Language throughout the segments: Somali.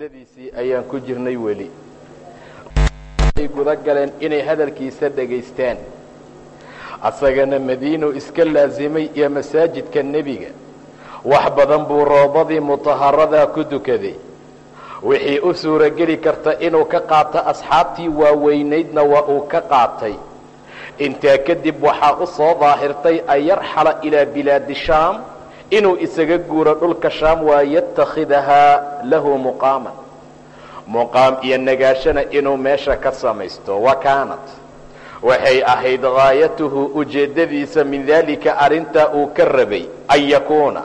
qisadiisii ayaan ku jirnay weli. Ay guda galeen inay hadalkiisa dhegaystaan asagana madiinu iska laasimay iyo masaajidka nebiga. Wax badan buu roobadii mutaharadaa ku dukaday. Wixii u suurogeli karta inuu ka qaato asxaabtii waaweynaydna waa uu ka qaatay. Intaa kadib waxaa u soo daahirtay an yarxala ilaa bilaadi shaam inuu isaga guuro dhulka shaam waa yatakhidahaa lahu muqaaman. Muqaam iyo nagaashana inuu meesha ka samaysto wa kaanat. Waxay ahayd gaayatuhu ujeeddadiisa min daalika arrintaa uu ka rabay an yakuuna.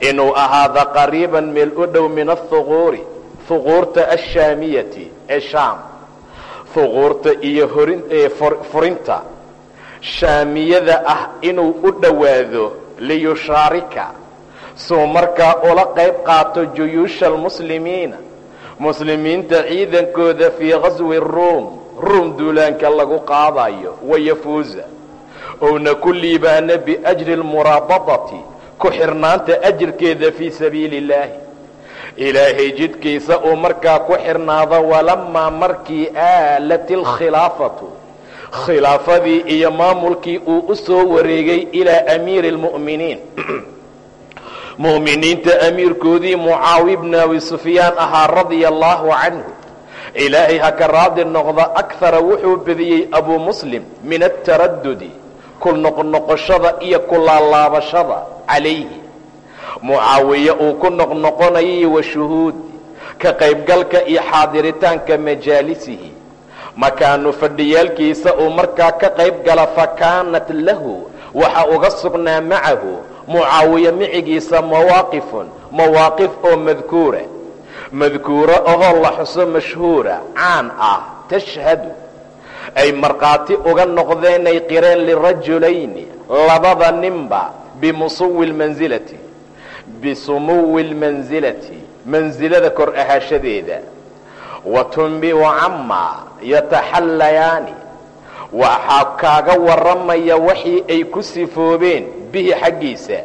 Inuu ahaada qariiban meel u dhow min ahuquuri huquurta ashaamiyati ee shaam. Huquurta iyo furinta. Shaamiyada ah inuu u dhowaado liyushaarika. Suu markaa ula qayb qaato juyuusha almuslimiina muslimiinta ciidankooda fii qaswi ruum. Ruum duulaanka lagu qaadayo wayafuuza ouna ku liibaano biajri lmuraabadati ku xirnaanta ajirkeeda fii sabiili illaahi ilaahay jidkiisa uu markaa ku xirnaado walamaa markii aalat alkhilaafatu khilaafadii iyo maamulkii uu u soo wareegay ilaa amiiri اlmu'miniin mu'miniinta amiirkoodii mucaawi bn abi sufyaan ahaa radia allaahu canhu. Ilaahay ha ka raadi noqda akara wuxuu badiyey abuu muslim min ataradudi ku noqnoqoshada iyo ku laalaabashada calayhi. Mucaawiye uu ku noqnoqonayay wa shuhuudi ka qaybgalka iyo xaadiritaanka majaalisihi makaanu fadhiyaalkiisa uu markaa ka qayb gala fa kaanat lahu waxa uga sugnaa macahu mucaawiye micigiisa mawaaqifun mawaaqif oo madkuura madkuuro ahoo la xuso mashhuura caan ah tashhadu. Ay markhaati uga noqdeenay qireen lirajulayni labada ninba bimusuwi lmansilati bisumuwi lmansilati mansilada kor ahaashadeeda. Wa tunbiu camaa yataxallayaani. Waxaa kaaga warramaya waxii ay ku sifoobeen bihi xaggiisa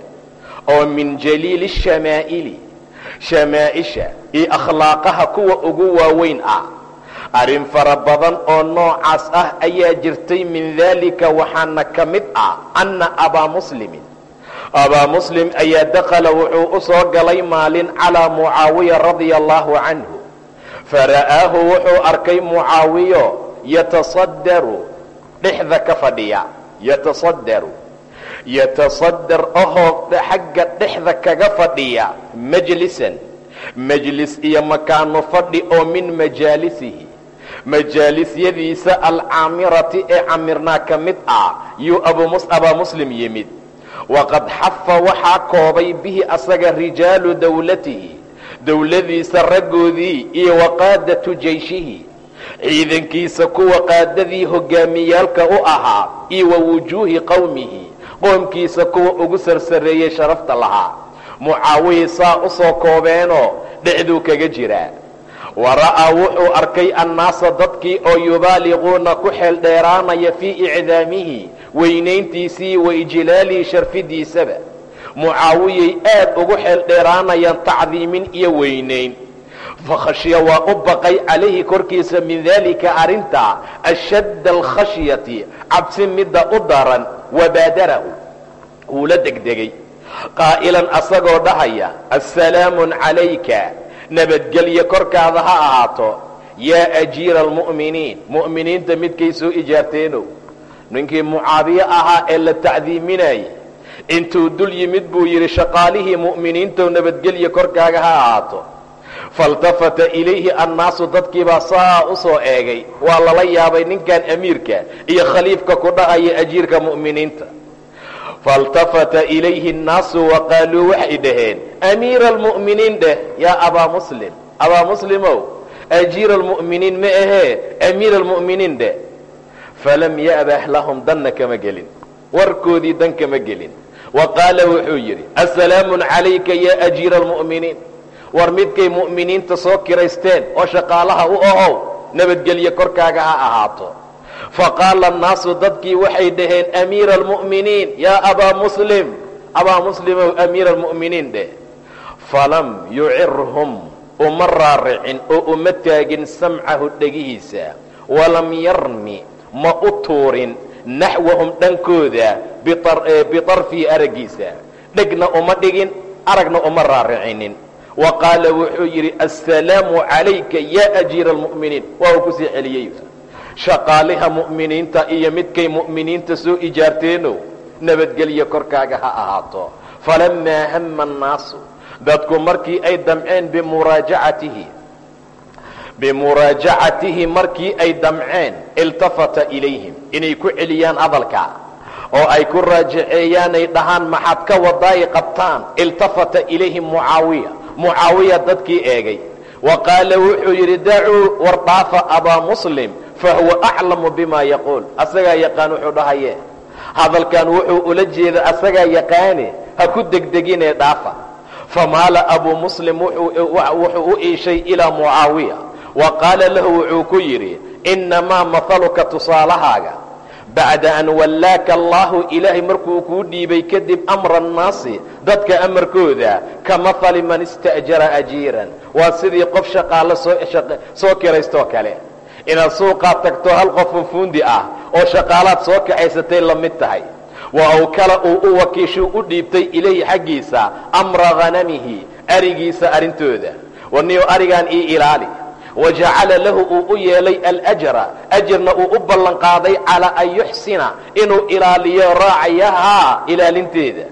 oo min jaliili shamaa'ili shamaa'isha iyo akhlaaqaha kuwa ugu waaweyn ah. Arrin fara badan oo noocaas ah ayaa jirtay min daalika waxaana ka mid ah anna abaa muslimin. Abaa muslim ayaa dakala wuxuu u soo galay maalin calaa mucaawiya radia allaahu canhu fara'aahu wuxuu arkay mucaawiyo yatasadaru dhexda ka fadhiya yatasadaru yatasadar ahoo xagga dhexda kaga fadhiya majlisan majlis iyo makaano fadhi oo min majaalisihi majaalisyadiisa alcaamirati ee camirnaa ka mid ah yuu abaa muslim yimid. Waqad xafa waxaa koobay bihi asaga rijaalu dowlatihi dowladiisa raggoodii iyo waqaadatu jeyshihi. Ciidankiisa kuwa qaadadii hogaamiyaalka u ahaa iyo wa wujuuhi qowmihi qoomkiisa kuwa ugu sarsareeyey sharafta lahaa. Mucaawiya saa u soo koobeenoo dhexduu kaga jiraa wa ra'aa wuxuu arkay annaasa dadkii oo yubaaliquuna ku xeel dheeraanaya fii icdaamihi weynayntiisii wa ijlaalihi sharfidiisaba mucaawiyay aad ugu xeel dheeraanayaan tacdiimin iyo weynayn fakhashya waa u baqay calayhi korkiisa min daalika arrintaa ashadda alkhashyati cabsi midda u daran wabaadarahu wuu la degdegay. Qaa'ilan asagoo dhahaya assalaamun calayka nabadgelyo korkaada ha ahaato. Yaa ajiira almu'miniin mu'miniinta midkay soo ijaarteenow ninkii mucaabiye ahaa ee la tacdiiminayay intuu dul yimid buu yidhi shaqaalihii mu'miniintow nabadgelyo korkaaga ha ahaato. Faltafata ilayhi annaasu dadkiibaa saa u soo eegay waa lala yaabay ninkan amiirka iyo khaliifka ku dhahaya ajiirka mu'miniinta. Faltafata ilayhi annaasu wa qaaluu waxay dhaheen amiira almu'miniin dheh yaa abaa muslim abaa muslimow ajiira almu'miniin ma ahee amiira almu'miniin dheh. Falam ya'bah lahum danna kama gelin warkoodii dan kama gelin wa qaala wuxuu yidhi assalaamun calayka yaa ajiira almu'miniin. War midkay mu'miniinta soo kiraysteen oo shaqaalaha u ahow nabadgelyo korkaaga ha ahaato. Faqaala annaasu dadkii waxay dhaheen amiira almu'miniin yaa abaa muslim abaa muslimow amiira almu'miniin dheh. Falam yucirhum uma raaricin oo uma taagin samcahu dhegihiisa. Walam yarmi ma u tuurin naxwahum dhankooda bitarfii araggiisa dhegna uma dhigin aragna uma raaricinin. Wa qaala wuxuu yidhi assalaamu calayka yaa ajiira almu'miniin waa uu ku sii celiyey shaqaaliha mu'miniinta iyo midkay mu'miniinta soo ijaarteenow nabadgelyo korkaaga ha ahaato. Falammaa hama annaasu dadku markii ay damceen bimuraajacatihi bimuraajacatihi markii ay damceen iltafata ilayhim inay ku celiyaan hadalka oo ay ku raajaceeyaanay dhahaan maxaad ka wadaay qabtaan? Iltafata ilayhim mucaawiya. Mucaawiya dadkii eegay. Wa qaala wuxuu yidhi dacuu war dhaafa abaa muslim fahuwa aclamu bima yaquul. Asagaa yaqaan wuxuu dhahaye hadalkan wuxuu ula jeeda asagaa yaqaane ha ku degdeginee dhaafa. Famaala abuu muslim wuxuu u iishay ilaa mucaawiya wa qaala lahu wuxuu ku yidhi innamaa mahaluka tusaalahaaga. Bacda an wallaaka allaahu ilaahay markuu kuu dhiibay kadib amra annaasi dadka amarkooda ka mahali man ista'jara ajiiran. Waa sidii qof shaqaalo soo kiraystoo kale. Inaad suuqaad tagto hal qof funfuundi ah oo shaqaalaad soo kaxaysatay la mid tahay. Wa awkala uu u wakiishuu u dhiibtay ilayhi xaggiisa amra hanamihi arigiisa arrintooda warniyo arigaan ii ilaali wa jacala lahu uu u yeelay alajra. Ajirna uu u ballanqaaday calaa an yuxsina inuu ilaaliyo raacayahaa ilaalinteeda.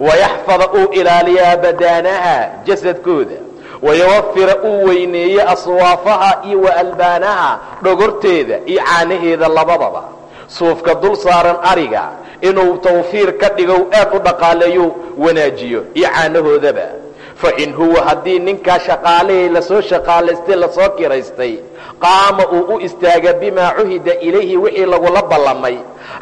Wayaxfada uu ilaaliyaa badaanaha jasadkooda. Wayawafira uu weyneeye aswaafaha iyo wa albaanaha dhogorteeda iyo caanaheeda labadaba. Suufka dul saaran ariga inuu tawfiir ka dhigo aad u dhaqaaleeyo wanaajiyo iyo caanahoodaba fa in huwa haddii ninkaa shaqaalihii la soo shaqaalaystay la soo kiraystay qaama uu u istaaga bimaa cuhida ilayhi wixii lagula ballamay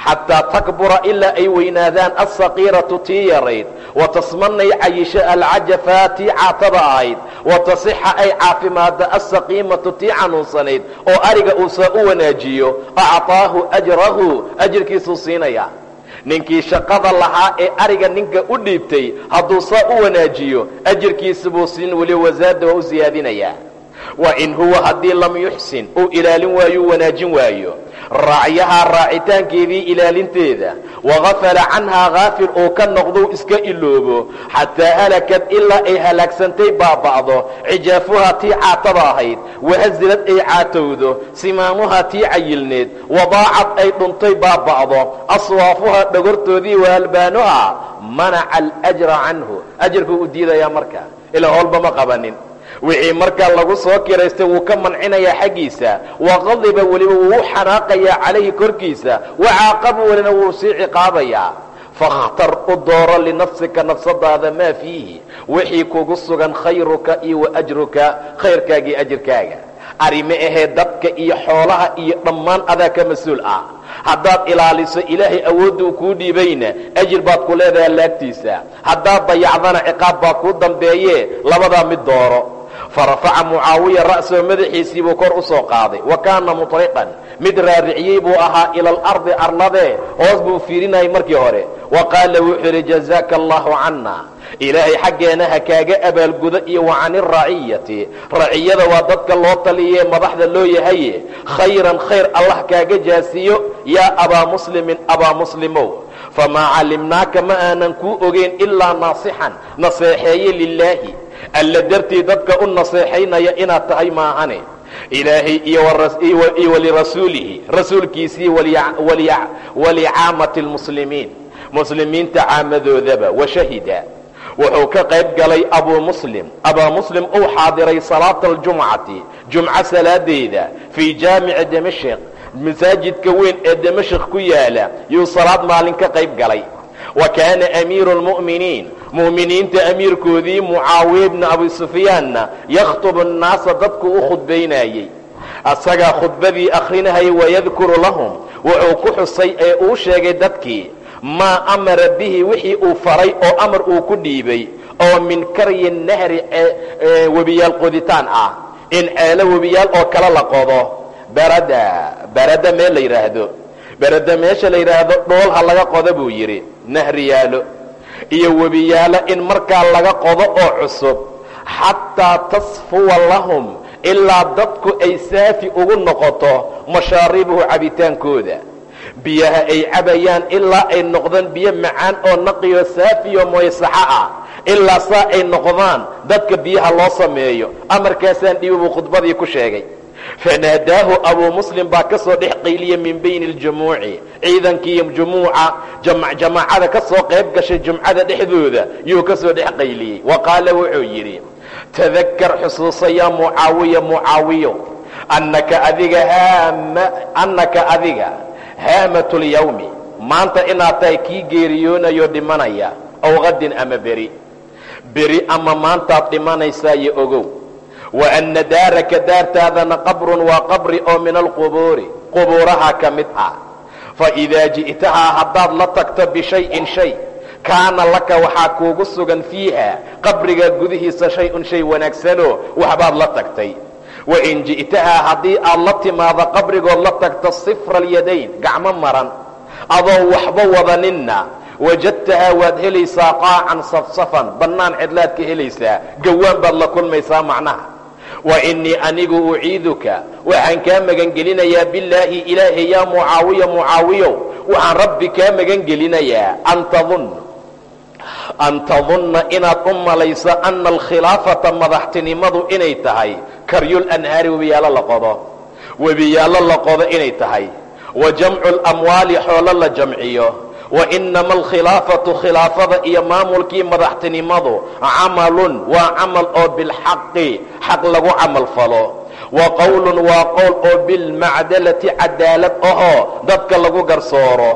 xataa takbura ilaa ay weynaadaan alsaqiiratu tii yarayd wa tasmanay cayisho alcajafaa tii caatada ahayd wa tasixa ay caafimaadda alsaqiimatu tii xanuunsanayd oo ariga uu saa u wanaajiyo acطaahu ajrahu ajirkiisuu siinaya ninkii shaqada lahaa ee ariga ninka u dhiibtay hadduu saa u wanaajiyo ajirkiisa buu siin weli wasaada waa u siyaadinayaa wa in huwa haddii lam yuxsin uu ilaalin waayo wanaajin waayo raacyahaa raacitaankeedii ilaalinteeda wagafala canhaa haafil uu ka noqdou iska iloobo xataa halakad ilaa ay halaagsantay baaba'do cijaafuhaa tii caatada ahayd wahasilad ay caatowdo simaamuhaa tii cayilneed wadaacad ay dhuntay baaba'do aswaafuhaa dhogortoodii waalbaanuhaa manaca alajra canhu ajarkuu u diidayaa marka ilaa howlba ma qabanin wixii markaa lagu soo kiraystay wuu ka mancinayaa xaggiisa waqadiba weliba wuu xanaaqayaa calayhi korkiisa wacaaqaba welina wuu sii ciqaabayaa. Fakhtar u dooro linafsika nafsadaada maa fiihi wixii kugu sugan khayruka iyo wa ajruka khayrkaagii ajirkaaga. Arrima ahee dadka iyo xoolaha iyo dhammaan adaa ka mas'uul ah. Haddaad ilaaliso ilaahay awoodduu kuu dhiibayna ajir baad ku leedahay laagtiisa. Haddaad dayacdana ciqaab baa kuu dambeeye labadaa mid dooro farafaca mucaawiya ra'sahu madaxiisii buu kor u soo qaaday. Wa kaana muطriqan mid raariciyey buu ahaa ila alardi arladee hoos buu fiirinayay markii hore. Wa qaala wuxuu yidhi jazaaka allahu canna. Ilaahay xaggeena ha kaaga abaalgudo iyo wa cani raciyati raciyada waa dadka loo taliyee madaxda loo yahaye. Khayran khayr allah kaaga jaasiyo yaa abaa muslimin abaa muslimow famaa calimnaaka ma aanan kuu ogeyn ilaa naasixan naseexeeye lilaahi alla dartii dadka u naseexaynaya inaad tahay maahane. Ilaahay iyo walirasuulihi rasuulkiisii walicaamati lmuslimiin muslimiinta caamadoodaba washahida wuxuu ka qayb galay abuu muslim. Abaa muslim uu xaadiray salaata aljumcati jumco salaadeeda fii jaamici dimashq masaajidka weyn ee dimashq ku yaalla yuu salaad maalin ka qayb galay wa kaana amiiru lmu'miniin mu'miniinta amiirkoodii mucaawiya bna abi sufyaanna yakhtubu annaasa dadku u khudbaynayey asagaa khudbadii akhrinahaya wayadkuru lahum wuxuu ku xusay ee uu sheegay dadkii maa amara bihi wixii uu faray oo amar uu ku dhiibay oo min karyi nahri webiyaal qoditaan ah in ceelo webiyaal oo kale la qodo barada barada meel la yidhaahdo barada meesha la yidhaahdo dhool ha laga qodo buu yidhi nahriyaalo iyo webiyaalo in markaa laga qodo oo cusub. Xataa tasfuwa lahum ilaa dadku ay saafi ugu noqoto mashaaribuhu cabitaankooda. Biyaha ay cabayaan ilaa ay noqdaan biyo macaan oo naqiyo saafiyo moysaxo ah. Ilaa saa ay noqdaan dadka biyaha loo sameeyo. Amarkaasaan dhibi buu khudbadii ku sheegay fanaadaahu abuu muslim baa ka soo dhex qayliya min bayni اljumuuci ciidankii jumuuca jamaacada ka soo qayb gashay jumcada dhexdooda yuu ka soo dhex qayliyey wa qaala wuxuu yidhi tadakar xusuusa yaa mucaawiya mucaawiyo annaka adiga haama annaka adiga haamatu lyawmi maanta inaad tahay kii geeriyoonayo dhimanaya ow qadin ama beri beri ama maantaad dhimanaysaaiyo ogow wa anna daaraka daartaadana qabrun waa qabri oo min alqubuuri qubuuraha ka mid ah. Fa idaa ji'tahaa haddaad la tagto bishayin shay kaana laka waxaa kuugu sugan fiiha qabriga gudihiisa shay-un shay wanaagsanoo waxbaad la tagtay. Wain ji'tahaa haddii aad la timaado qabrigood la tagto sifra alyadayn gacmo maran adoo waxba wadaninna wajadtahaa waad helaysaa qaacan safsafan bannaan cidlaad ka helaysaa gawaan baad la kulmaysaa macnaha wa innii anigu uciiduka waxaan kaa magangelinayaa bilaahi ilaahay yaa mucaawiya mucaawiyow waxaan rabbi kaa magangelinayaa an tadun an tadunna inaad u malayso ana alkhilaafata madaxtinimadu inay tahay karyul anhaari webiyaalo la qodo webiyaallo la qodo inay tahay wa jamcu lamwaali xoolo la jamciyo wa inama alkhilaafatu khilaafada iyo maamulkii madaxtinimadu camalun waa camal oo bilxaqi xaq lagu camal falo. Wa qowlun waa qowl oo bilmacdalati cadaalad ahoo dadka lagu garsooro.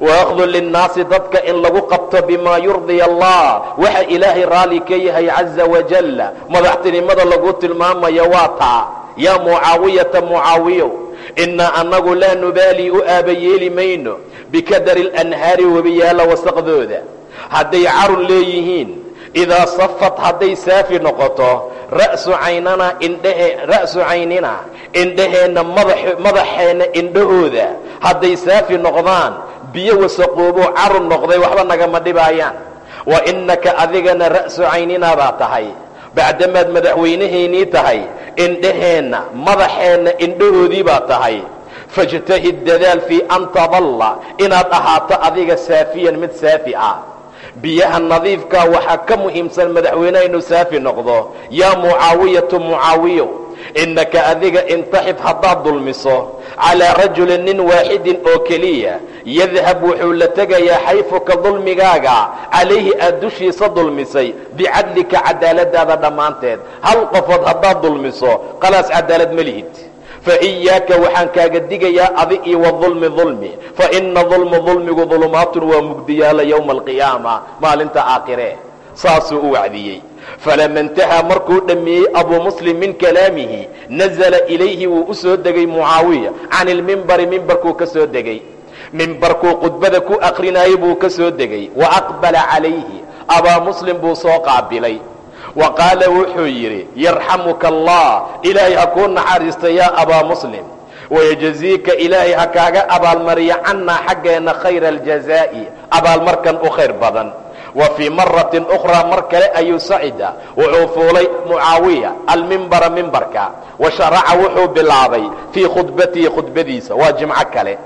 Waakdu linnaasi dadka in lagu qabto bimaa yurdiya allah. Waxa ilaahay raalli ka yahay caza wajalla madaxtinimada lagu tilmaamayo waa taa. Yaa mucaawiyata mucaawiyow innaa annagu laa nubaali u aabayeeli mayno bikadari alanhaari webiyaalla wasaqdooda hadday carun leeyihiin idaa safat hadday saafi noqoto ra'su caynana indhahe ra'su caynina indhaheenna madax madaxeenna indhahooda hadday saafi noqdaan biyo wasaqooboo carun noqday waxba nagama dhibaayaan wa innaka adigana ra'su cayninaabaa tahay bacdamaad madaxweynahaynii tahay indhaheenna madaxeenna indhahoodii baa tahay fajtahid dadaal fii an tadalla inaad ahaato adiga saafiyan mid saafi ah biyaha nadiifkaa waxaa ka muhiimsan madaxweyneha inuu saafi noqdo yaa mucaawiyatu mucaawiyo innaka adiga intaxid haddaad dulmiso calaa rajulin nin waaxidin oo keliya yadhab wuxuu la tegayaa xayfuka dulmigaaga calayhi aad dushiisa dulmisay bicadlika cadaaladaada dhammaanteed hal qofood haddaad dulmiso qalaas cadaalad ma lihid faiyaaka waxaan kaaga digayaa adi iyo wadulmi dulmi faina dulma dulmigu dulumaatun waa mugdiyaala yowma alqiyaama maalinta aakhire. Saasuu u wacdiyey. Falama intahaa markuu dhammeeyey abuu muslim min kalaamihi nazala ilayhi wuu u soo degay mucaawiya. Can ilmimbari mimbarkuu ka soo degay. Mimbarkuu khudbada ku akrinaayey buu ka soo degay. Wa aqbala calayhi. Abaa muslim buu soo qaabilay wa qaala wuxuu yidhi yarxamuka allah ilaahay ha kuu naxariista yaa abaa muslim. Wayajaziika ilaahay ha kaaga abaalmariya cannaa xaggeenna khayra aljazaa'i abaalmarkan u khayr badan. Wa fii maratin ukhraa mar kale ayuu sacida. Wuxuu fuulay mucaawiya almimbara mimbarka wa sharaca wuxuu bilaabay fii khudbatihi khudbadiisa. Waa jimco kale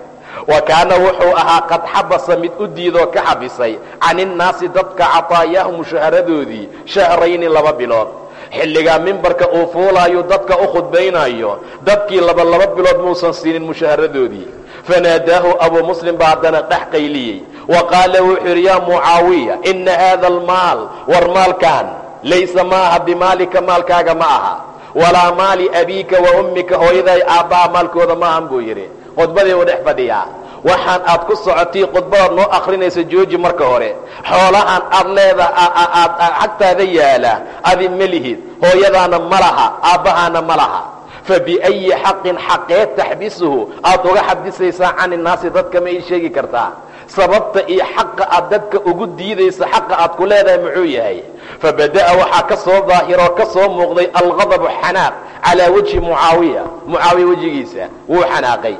wa kaana wuxuu ahaa qad xabasa mid u diidoo ka xabisay. Can innaasi dadka cataayahu mushaharadoodii shahrayni laba bilood. Xilligaa mimbarka uu fuulaayo dadka u khudbaynayo dadkii laba laba bilood muusan siinin mushaharadoodii fanaadaahu abuu muslim baa haddana dhex qayliyey. Wa qaala wuxuu yidhi yaa mucaawiya ina haada almaal war maalkan laysa maaha bimaalika maalkaaga ma aha. Walaa maali abiika wa ummika hooyaday aabbaha maalkooda maahan buu yidhi khudbadii uu dhex fadhiyaa. Waxaan aad ku socotii khudbadaad noo akrinaysa jooji marka hore. Xoolahan aad leedaha aad xagtaada yaalla. Adi ma lihid hooyadaana ma laha aabbahaana ma laha. Fa biayi xaqin xaqee taxbisuhu. Aad uga xabisaysaa can innaasi dadka ma ii sheegi kartaa. Sababta iyo xaqa aad dadka ugu diidaysa xaqa aad ku leedahay muxuu yahay? Fabada'a waxaa ka soo daahiroo ka soo muuqday alqadabu xanaaq calaa wejhi mucaawiya. Mucaawiya wejigiisa wuu xanaaqay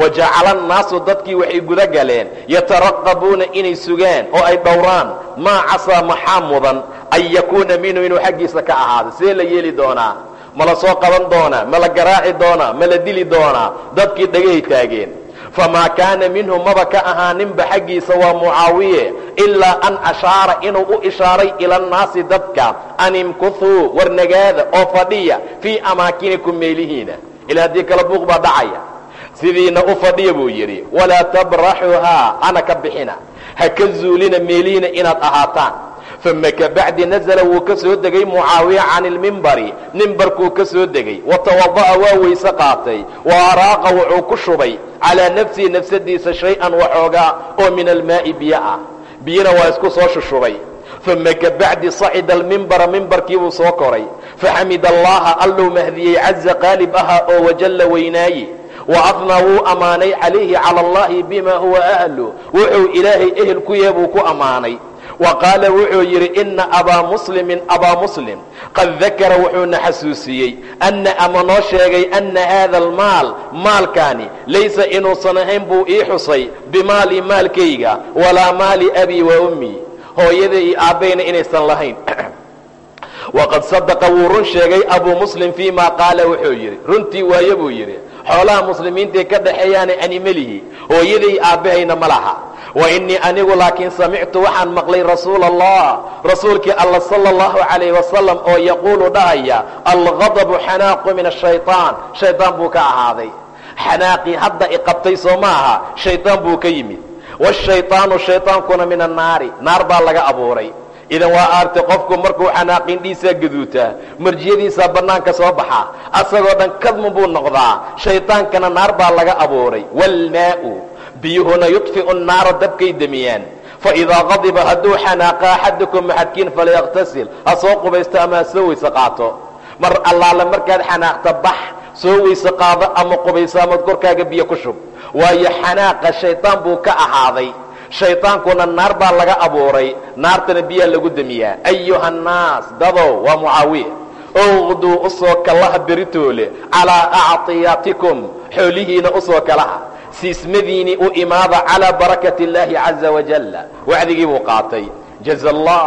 wa jacala annaasu dadkii waxay guda galeen yataraqabuuna inay sugaan oo ay dhowraan maa casaa maxaa mudan an yakuuna minhu inuu xaggiisa ka ahaado. See la yeeli doonaa ma la soo qaban doonaa ma la garaaci doonaa ma la dili doonaa dadkii dhagahay taageen. Famaa kaana minhu maba ka ahaaninba xaggiisa waa mucaawiye ilaa an ashaara inuu u ishaaray ila annaasi dadka an imkuhuu warnagaada oo fadhiya fii amaakinikum meelihiina. Ilaa haddii kala buuq baa dhacaya sidiina u fadhiya buu yidhi walaa tabraxuhaa hana ka bixina. Ha ka zuulina meelihiina inaad ahaataan. Uma kabacdi nazla wuu ka soo degay mucaawiya can ilmimbari. Mimbarkuu ka soo degay. Watawada'a waa weyse qaatay. Wa araaqa wuxuu ku shubay. Calaa nafsihi nafsadiisa shay-an waxoogaa oo min almaa'i biyo ah. Biyona waa isku soo shushubay. Uma kabacdi sacida almimbara mimbarkiibuu soo koray. Faxamid allaha allou mahdiyey caza qaalib ahaa oo wajalla weynaaye waafnaa wuu ammaanay calayhi cala allahi bima huwa ahlu wuxuu ilaahay ehel ku yahe buu ku ammaanay wa qaala wuxuu yidhi ina abaa muslimin abaa muslim qad dakara wuxuuna xasuusiyey anna ama noo sheegay anna haada almaal maalkaani laysa inuusan ahayn buu ii xusay bimaali maalkayga walaa maali abii wa ummii hooyada iyo aabbayna inaysan lahayn waqad sadaqa wuu run sheegay abuu muslim fii ma qaala wuxuu yidhi runtii waaye buu yidhi xoolaha muslimiintae ka dhaxeeyaana animelihi hooyaday aabbahayna ma laha. Wa innii anigu laakiin samictu waxaan maqlay rasuula allah rasuulkii alla sala allahu calayh wasalam oo yaquulu dhahaya alghadabu xanaaqu min ashaytaan shaydaan buu ka ahaaday. Xanaaqii hadda iqabtay soo ma aha shaydaan buu ka yimid. Washayطaanu shayطaankuna min annaari. Naar baa laga abuuray idan waa aarte qofku markuu xanaaqindhiisaa gaduutaa marjiyadiisaa bannaanka soo baxa asagoo dhan kadman buu noqdaa shaydaankana naar baa laga abuuray. Waalmaa'u biyuhuna yudficu nnaara dabkay demiyaan fa idaa qadiba hadduu xanaaqa axadukum maxadkiin falyakhtasil ha soo qubaysto ama ha soo weyse qaato. Mar allaale markaad xanaaqta bax soo weyse qaado ama qubayso ama korkaaga biyo ku shub. Waayo xanaaqa shaydaan buu ka ahaaday shaydaankuna naar baa laga abuuray naartana biyaa lagu demiyaa ayuha annaas dadow waa mucaawiya owqduu u soo kalaha beritoole calaa acطiyaatikum xoolihiina u soo kalaha. Siismadiinii u imaada calaa barakati اllaahi caza wajalla wacdigii buu qaatay. Jaza allah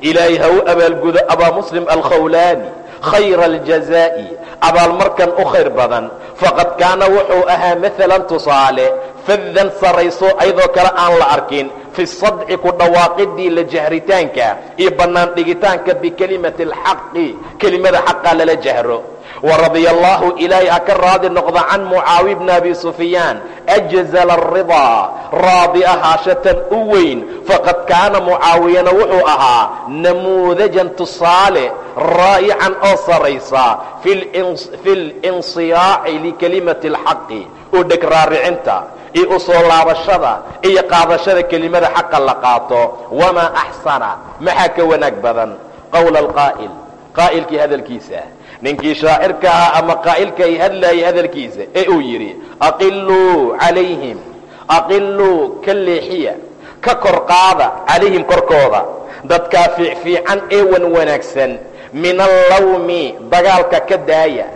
ilaahay ha u abaalgudo abaa muslim alkhawlaani khayra aljazaa'i. Abaalmarkan u khayr badan. Faqad kaana wuxuu ahaa maalan tusaale faddan sarayso ayadoo kale aan la arkin. Fi sadci ku dhawaaqidii la jahritaanka iyo bannaan dhigitaanka bikelimati alxaqi kelimada xaqa lala jahro. Waradia allahu ilaahay ha ka raadi noqda can mucaawi bni abi sufyaan ajzala aridaa raadi ahaashatan u weyn. Faqad kaana mucaawiyana wuxuu ahaa namuudajan tusaale raa'ican oo saraysa fi linsiyaaci likelimati alxaqi u dheg raaricinta iyo u soo laabashada iyo qaadashada kelimada xaqa la qaato wamaa axsana maxaa ka wanaag badan. Qowla alqaa'il qaa'ilkii hadalkiisa. Ninkii shaacirka ahaa ama qaa'ilkay hadlaayay hadalkiisa ee uu yidhi aqiluu calayhim aqiluu ka leexiya ka kor qaada calayhim korkooda. Dadkaa fiicfiican ee wan wanaagsan min allawmi dagaalka ka daaya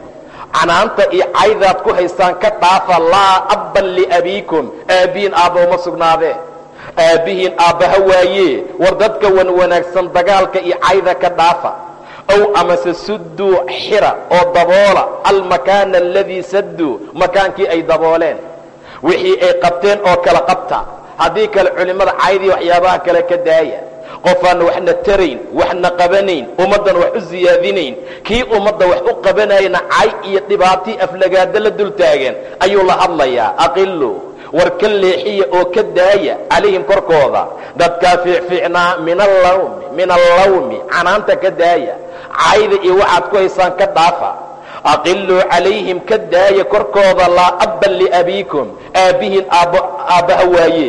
canaanta iyo caydaad ku haystaan ka dhaafa laa abban liabiikum. Aabbihiin aabba uma sugnaadee aabbihiin aabbaha waaye. War dadka wan wanaagsan dagaalka iyo cayda ka dhaafa. Ow amase sudduu xira oo daboola almakaana aladii sadduu makaankii ay dabooleen. Wixii ay qabteen oo kala qabta. Haddii kale culimmada caydii waxyaabaha kale ka daaya qofaan waxna tarayn waxna qabanayn ummaddan wax u siyaadinayn kii ummadda wax u qabanayana cay iyo dhibaatii aflagaado la dul ayuu la hadlayaa aqilu war ka leexiya oo ka daaya calayhim korkooda dadkaa fiicfiicnaa min allawmi min allawmi canaanta ka daaya cayda iyo waxaad ku haysaan ka dhaafa aqiluu calayhim ka daaya korkooda laa abban liabiikum aabbihiin aabbaha waaye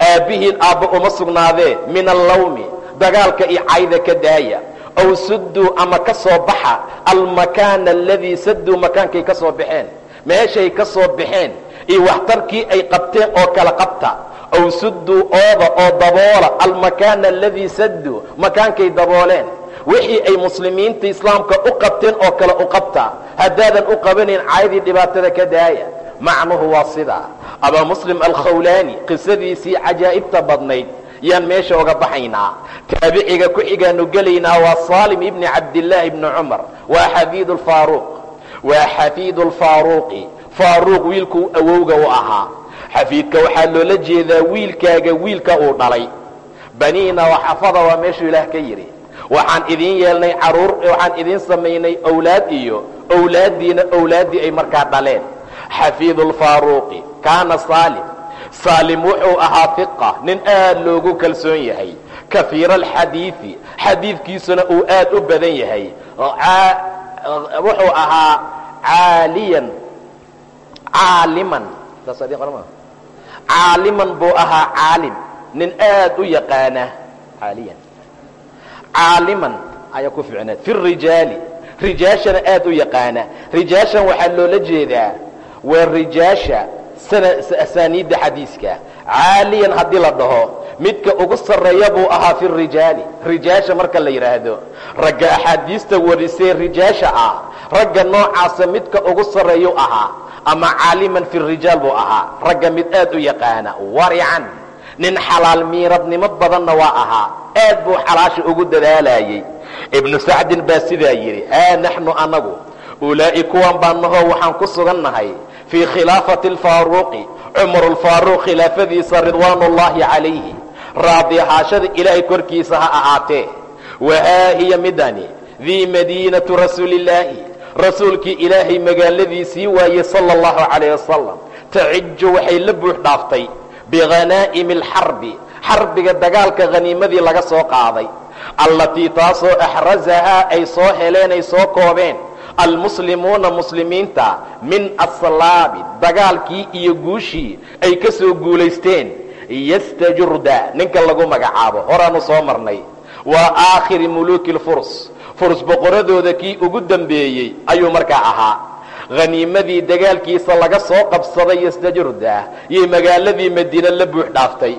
aabbihiin aabba uma sugnaadee min allawmi dagaalka iyo cayda ka daaya. Ow sudduu ama ka soo baxa almakaana aladii sadduu makaankay ka soo baxeen meeshay ka soo baxeen iyo waxtarkii ay qabteen oo kala qabta. Ow sudduu ooda oo daboola almakaana aladii sadduu makaankay dabooleen. Wixii ay muslimiinta islaamka u qabteen oo kale u qabta haddaadan u qabanayn caydii dhibaatada ka daaya macnuhu waa sidaa abaa muslim alkhawlaani qisadiisii cajaa'ibta badnayd yaan meesha oga baxaynaa. Taabiciga ku xigaanu gelaynaa waa saalim ibni cabdillaahi ibni cumar waa xafiid lfaaruuq waa xafiidu lfaaruuqi faaruuq wiilkuu awowga u ahaa. Xafiidka waxaa loola jeedaa wiilkaaga wiilka uu dhalay. Baniina waxafada waa meeshuu ilaah ka yidhi. Waxaan idiin yeelnay carruur waxaan idiin samaynay owlaad iyo owlaaddiina owlaaddii ay markaa dhaleen xafiidu lfaaruuqi kaana saalim. Saalim wuxuu ahaa fiqa nin aad loogu kalsoon yahay. Kafiira alxadiidi xadiidkiisuna uu aad u badan yahay. Wuxuu ahaa caaliyan caaliman. Caaliman buu ahaa caalim. Nin aad u yaqaana caaliyan. Caaliman ayaa ku ficneed fi rijaali rijaashana aad u yaqaana. Rijaashan waxaa loola jeedaa waa rijaasha asaaniidda xadiiska. Caaliyan haddii la dhaho midka ugu sarreeya buu ahaa fi rijaali. Rijaasha marka la yidhaahdo ragga axaadiista warisee rijaasha ah. Ragga noocaasa midka ugu sarreeyuu ahaa. Ama caaliman fi rijaal buu ahaa. Ragga mid aad u yaqaana warican nin xalaal miiradnimo badanna waa ahaa. Aad buu xalaasha ugu dadaalayey ibnu sacdin baa sidaa yidhi haa naxnu anagu ulaa'i kuwan baa nahoo waxaan ku sugannahay fii khilaafati alfaaruuqi cumar lfaaruuq khilaafadiisa ridwaanullaahi calayhi. Raadi ahaashada ilaahay korkiisa ha ahaatee. Wahaa hiya midani dii madiinatu rasuulillaahi. Rasuulkii ilaahay magaaladiisii waaye sala allahu calayh wasalam taciju waxay la buux dhaaftay. Bighanaa'imi alxarbi xarbiga dagaalka haniimadii laga soo qaaday. Allatii taasoo axrasahaa ay soo heleen ay soo koobeen almuslimuuna muslimiinta min aslaabi dagaalkii iyo guushii ay ka soo guulaysteen. Yastajurda ninka lagu magacaabo horaanu soo marnay. Waa aakhiri muluuki lfurs furs boqoradooda kii ugu dambeeyey ayuu markaa ahaa. Haniimadii dagaalkiisa laga soo qabsaday yastajurda iyo magaaladii madiine la buux dhaaftay.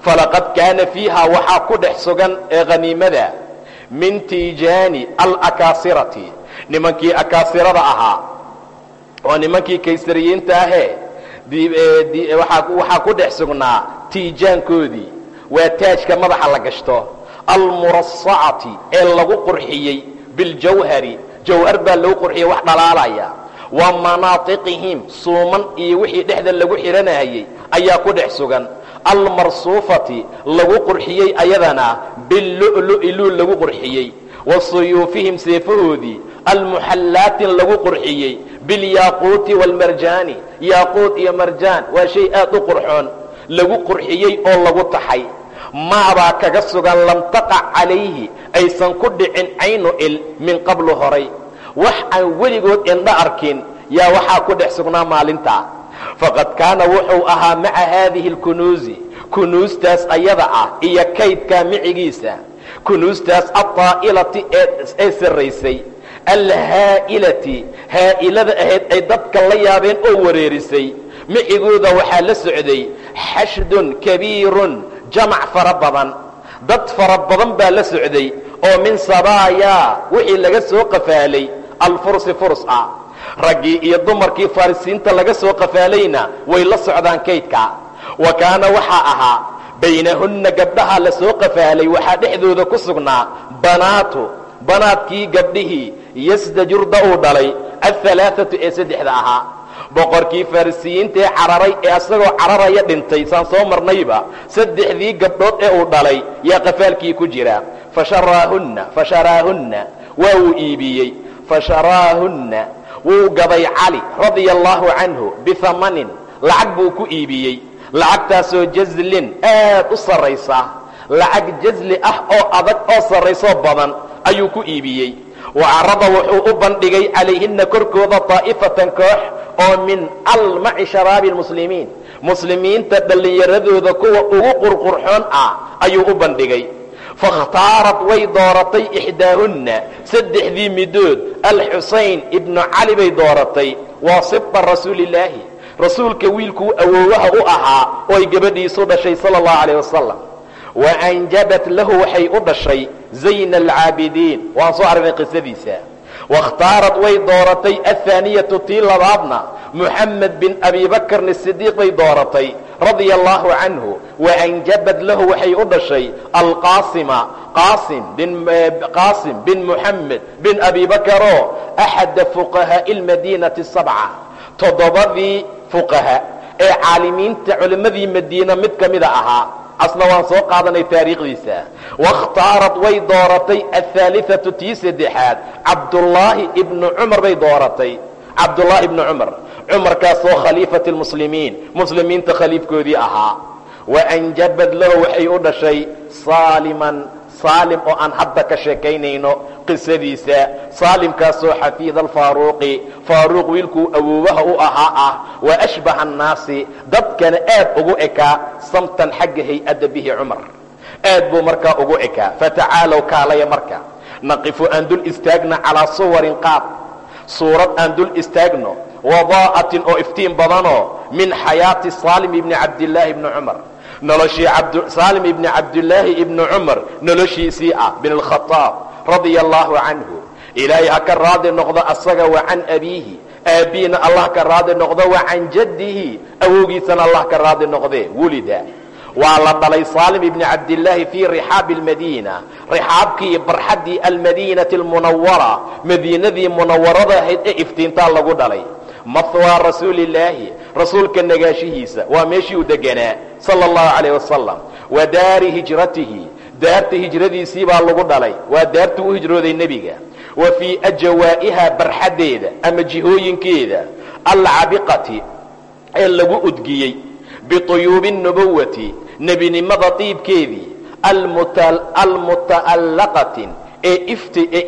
Falaqad kaana fiiha waxaa ku dhex sugan ee haniimada min tiijaani alakaasirati nimankii akaasirada ahaa oo nimankii kaysariyiinta ahee waxaa ku dhex sugnaa tiijaankoodii waa taajka madaxa la gashto. Almurasacati ee lagu qurxiyey biljawhari. Jawhar baa lagu qurxiyey wax dhalaalaya. Wa manaatiqihim suuman iyo wixii dhexda lagu xidhanayay ayaa ku dhex sugan. Almarsuufati lagu qurxiyey ayadana billu'lu'i luul lagu qurxiyey. Wa suyuufihim seefahoodii almuxallaatin lagu qurxiyey bilyaaquuti waalmarjaani yaaquut iyo marjaan waa shay aad u qurxoon lagu qurxiyey oo lagu taxay maabaa kaga sugan lam taqac calayhi aysan ku dhicin caynu il min qablu horay wax aan weligood indho arkin yaa waxaa ku dhex sugnaa maalintaa faqad kaana wuxuu ahaa maca haadihi alkunuusi kunuustaas ayada ah iyo kaydkaa micigiisa kunuustaas alطaa'ilati ee sarraysay alhaa'ilati haa'ilada ahayd ay dadka la yaabeen oo wareerisay. Micigooda waxaa la socday xashdun kabiirun jamac fara badan. Dad fara badan baa la socday oo min sabaayaa wixii laga soo qafaalay alfursi furs ah raggii iyo dumarkii farisiinta laga soo qafaalayna way la socdaan kaydka. Wa kaana waxaa ahaa baynahunna gabdhaha la soo qafaalay waxaa dhexdooda ku sugnaa banaatu banaadkii gabdhihii yasdajurda uu dhalay. Alhalaaatu ee saddexda ahaa boqorkii farisiyiinta ee cararay ee isagoo cararaya dhintay saan soo marnayba saddexdii gabdhood ee uu dhalay yaa qafaalkii ku jira. Fasharaahunna fasharaahunna waa uu iibiyey. Fasharaahunna wuu gaday cali radia allaahu canhu bihamanin lacag buu ku iibiyey. Lacagtaasoo jazlin aad u sarraysa. Lacag jazli ah oo adag oo sarraysoo badan ayuu ku iibiyey wacarada wuxuu u bandhigay calayhina korkooda daa'ifatan koox oo min almaci sharaabi lmuslimiin muslimiinta dhallinyaradooda kuwa ugu qurqurxoon ah ayuu u bandhigay. Fakhtaarad way dooratay ixdaahunna saddexdii midood alxusayn ibnu cali bay dooratay waa sibta rasuulillaahi. Rasuulka wiilkuu awoowaha u ahaa oo ay gabadhiisu dhashay sala allahu calayh wasalam wa anjabat lahu waxay u dhashay zayna alcaabidiin waan soo aragnay qisadiisa wakhtaarad way dooratay athaaniyatu tii labaadna muxamed bin abi bakrn sidiiq bay dooratay radia allahu canhu waanjabad lahu waxay u dhashay alqaasima qaasim bin muxamed bin abi bakaroo axada fuqahaa'i lmadiinati sabca toddobadii fuqaha ee caalimiinta culimmadii madiina mid ka mida ahaa asna waan soo qaadanay taariikhdiisa waاkhtaarad way dooratay aلثaaliثaةu tii saddexaad cabdullaahi ibnu cumar bay dooratay cabdullaahi ibnu cumar cumarkaasoo khaliifati اlmuslimiin muslimiinta khaliifkoodii ahaa waanjabad lahu waxay u dhashay saaliman saalim oo aan hadda ka sheekaynayno qisadiisa. Saalimkaasoo xafiida alfaaruuqi faaruuq wiilkuu awoowaha u ahaa ah wa ashbaha annaasi. Dadkana aad ugu ekaa samtan xagga hay'adda bihi cumar. Aad buu markaa ugu ekaa fatacaalow kaalaya marka. Naqifu aan dul istaagna calaa suwarin qaab suurad aan dul istaagno wadaa'atin oo iftiin badanoo min xayaati saalim ibni cabdillaahi bni cumar noloshii saalim ibni cabdillaahi ibni cumar noloshiisii ah bin alkhaaab radia allaahu canhu. Ilaahay ha ka raadi noqdo asaga wa can abiihi aabbiina allah ka raadi noqdo wa can jaddihi awowgiisana allah ka raadi noqdee wulida. Waa la dhalay saalim ibni cabdillaahi fii rixaabi almadiina rixaabkii barxaddii almadiinati almunawara madiinadii munawarada ahayd ee iftiintaa lagu dhalay mahwaa rasuulillaahi rasuulka nagaashihiisa waa meeshii uu deganaa sala allahu calayh wasalam wa daari hijratihi daarta hijradiisii baa lagu dhalay. Waa daartu u hijrooday nebiga. Wa fii ajawaa'iha barxaddeeda ama jihooyinkeeda alcabiqati ee lagu udgiyey bituyuubi nubuwati nebinimada diibkeedii almuta'allaqatin ee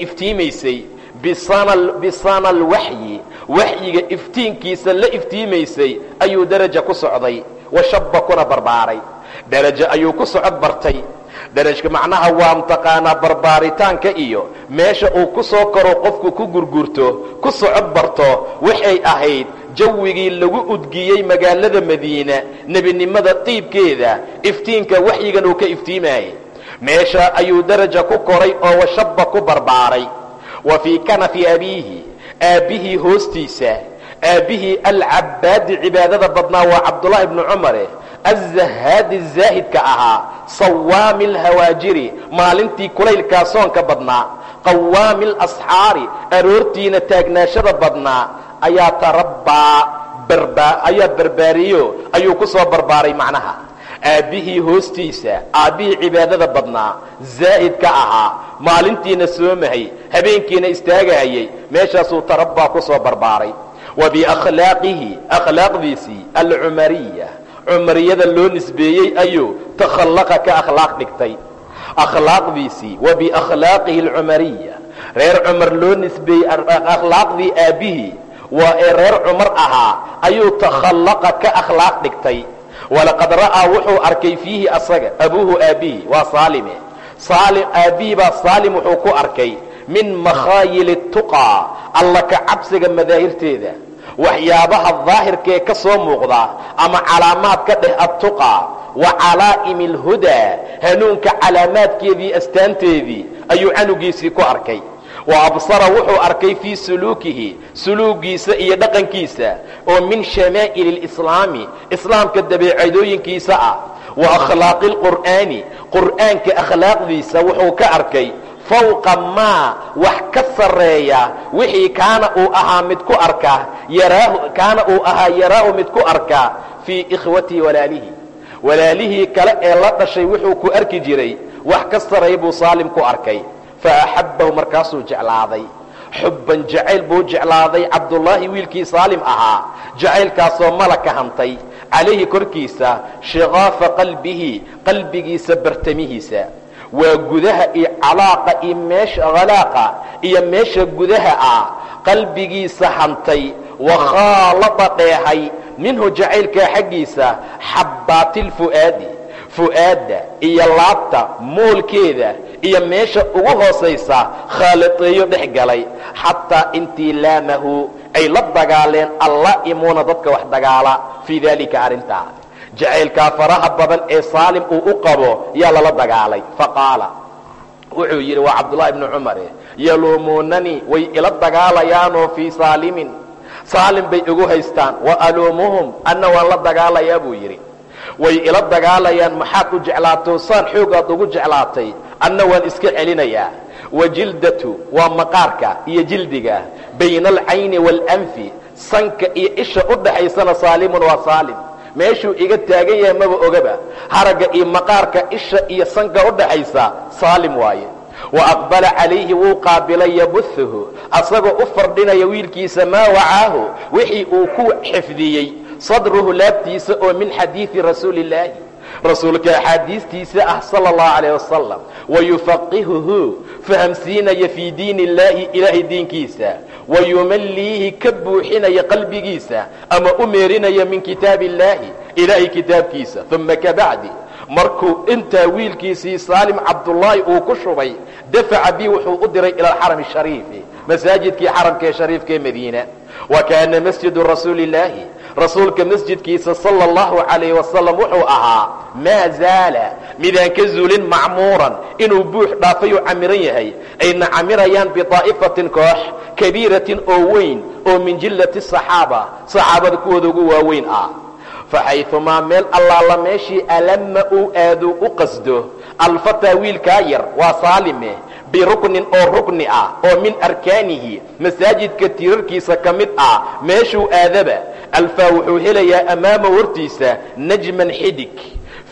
iftiimaysay bisana alwaxyi waxyiga iftiinkiisa la iftiimaysay ayuu daraja ku socday washaba kuna barbaaray. Darajo ayuu ku socod bartay. Darajka macnaha waa mtaqaanaa barbaaritaanka iyo meesha uu ku soo karo qofku ku gurgurto ku socod barto waxay ahayd jawigii lagu udgiyey magaalada madiina nebinimada qiibkeeda iftiinka waxyigan uu ka iftiimaayey meesha ayuu daraja ku koray oo washaba ku barbaaray wa fii kanafi abiihi aabbihii hoostiisa aabbihii alcabbaadi cibaadada badnaa waa cabdullaahi bnu cumare azahaadi zaahidka ahaa sawaami alhawaajiri maalintii kulaylkaa soonka badnaa qawaami alasxaari aroortiina taagnaashada badnaa ayaa tarabbaa ayaa barbaariyo ayuu ku soo barbaaray macnaha aabbihii hoostiisa aabbihii cibaadada badnaa zaahidka ahaa maalintiina soomahay habeenkiina istaagayay meeshaasuu tarabbaa ku soo barbaaray. Wa biakhlaaqihi akhlaaqdiisii alcumariya. Cumariyada loo nisbeeyey ayuu takhallaqa ka akhlaaq dhigtay. Akhlaaqdiisii wa biakhlaaqihi alcumariya. Reer cumar loo nisbeeyey akhlaaqdii aabbihii. Waa ee reer cumar ahaa ayuu takhallaqa ka akhlaaq dhigtay walaqad ra'aa wuxuu arkay fiihi asaga abuuhu aabbihi waa saalime saalim aabbihii baa saalim wuxuu ku arkay. Min makhaayili tuqaa alla ka cabsiga madaahirteeda. Waxyaabaha daahirkee ka soo muuqda ama calaamaad ka dheh attuqaa wa calaa'imi alhudaa hanuunka calaamaadkeedii astaanteedii ayuu canugiisii ku arkay wa absara wuxuu arkay fii suluukihi suluugiisa iyo dhaqankiisa oo min shamaa'ili lislaami islaamka dabeecadooyinkiisa ah. Wa akhlaaqi lqur'aani qur'aanka akhlaaqdiisa wuxuu ka arkay fawqa maa wax ka sarreeya wixii kaana uu ahaa mid ku arka yaraahu kaana uu ahaa yaraahu mid ku arka fii ikhwatihi walaalihi. Walaalihii kale ee la dhashay wuxuu ku arki jiray wax ka sarreeya buu saalim ku arkay fa axabbahu markaasuu jeclaaday xubban jacayl buu jeclaaday cabdullaahi wiilkii saalim ahaa jacaylkaasoo malaka hantay calayhi korkiisa shikaafa qalbihi qalbigiisa bartamihiisa waa gudaha iyo calaaqa iyo meesha halaaqa iyo meesha gudaha ah qalbigiisa hantay wakhaalada dheehay minhu jacaylkaa xaggiisa xabbaatilfu'aadi fu'aadda iyo laabta moolkeeda iyo meesha ugu hoosaysa khaalateeyo dhex galay xataa intii laamahu ay la dagaaleen allaa'imuuna dadka wax dagaala fii daalika arrintaa. Jacaylkaa faraha badan ee saalim uu u qabo yaa lala dagaalay. Faqaala wuxuu yidhi waa cabdullahi bnu cumare yaluumuunanii way ila dagaalayaanoo fii saalimin. Saalim bay igu haystaan wa aluumuhum anna waan la dagaalayaa buu yidhi. Way ila dagaalayaan maxaad u jeclaato saan xoogaad ugu jeclaatay anna waan iska celinayaa. Wajildatu waa maqaarka iyo jildiga. Bayna alcayni waalanfi sanka iyo isha u dhaxaysana saalimun waa saalim. Meeshuu iga taagan yahay maba ogaba. Haragga iyo maqaarka isha iyo sanka u dhaxaysa saalim waaye. Wa aqbala calayhi wuu qaabilay yabuhuhu asagoo u fardhinaya wiilkiisa maa wacaahu wixii uu ku xifdiyey. Sadruhu laabtiisa oo min xadiidi rasuuli illaahi rasuulka axaadiistiisa ah sala allahu calayh wasalam wayufaqihuhu fahamsiinaya fii diini illaahi ilaahay diinkiisa wayumalliihi ka buuxinaya qalbigiisa ama u meerinaya min kitaabi illaahi ilaahay kitaabkiisa. Uma kabacdi markuu intaa wiilkiisii saalim cabdullaahi uu ku shubay dafaca bi wuxuu u diray ila alxarami shariifi masaajidkii xaramkaee shariifka ee madiina wa kaana masjidu rasuuli illaahi rasuulka masjidkiisa sala allahu calayh wasalam wuxuu ahaa maa zaala midaan ka zuulin macmuuran inuu buux dhaafay oo camiran yahay. Ayna camirayaan bidaa'ifatin koox kabiiratin oo weyn oo min jillati saxaaba saxaabada kuwooda ugu waaweyn ah. Faxayumaa meel allaala meeshii alama uu aaduu u qasdo alfataa wiilkaa yar waa saalime biruknin oo rukni ah oo min arkaanihi masaajidka tiirarkiisa ka mid ah meeshuu aadaba. Alfaa wuxuu helayaa ammaama hortiisa najman xidig.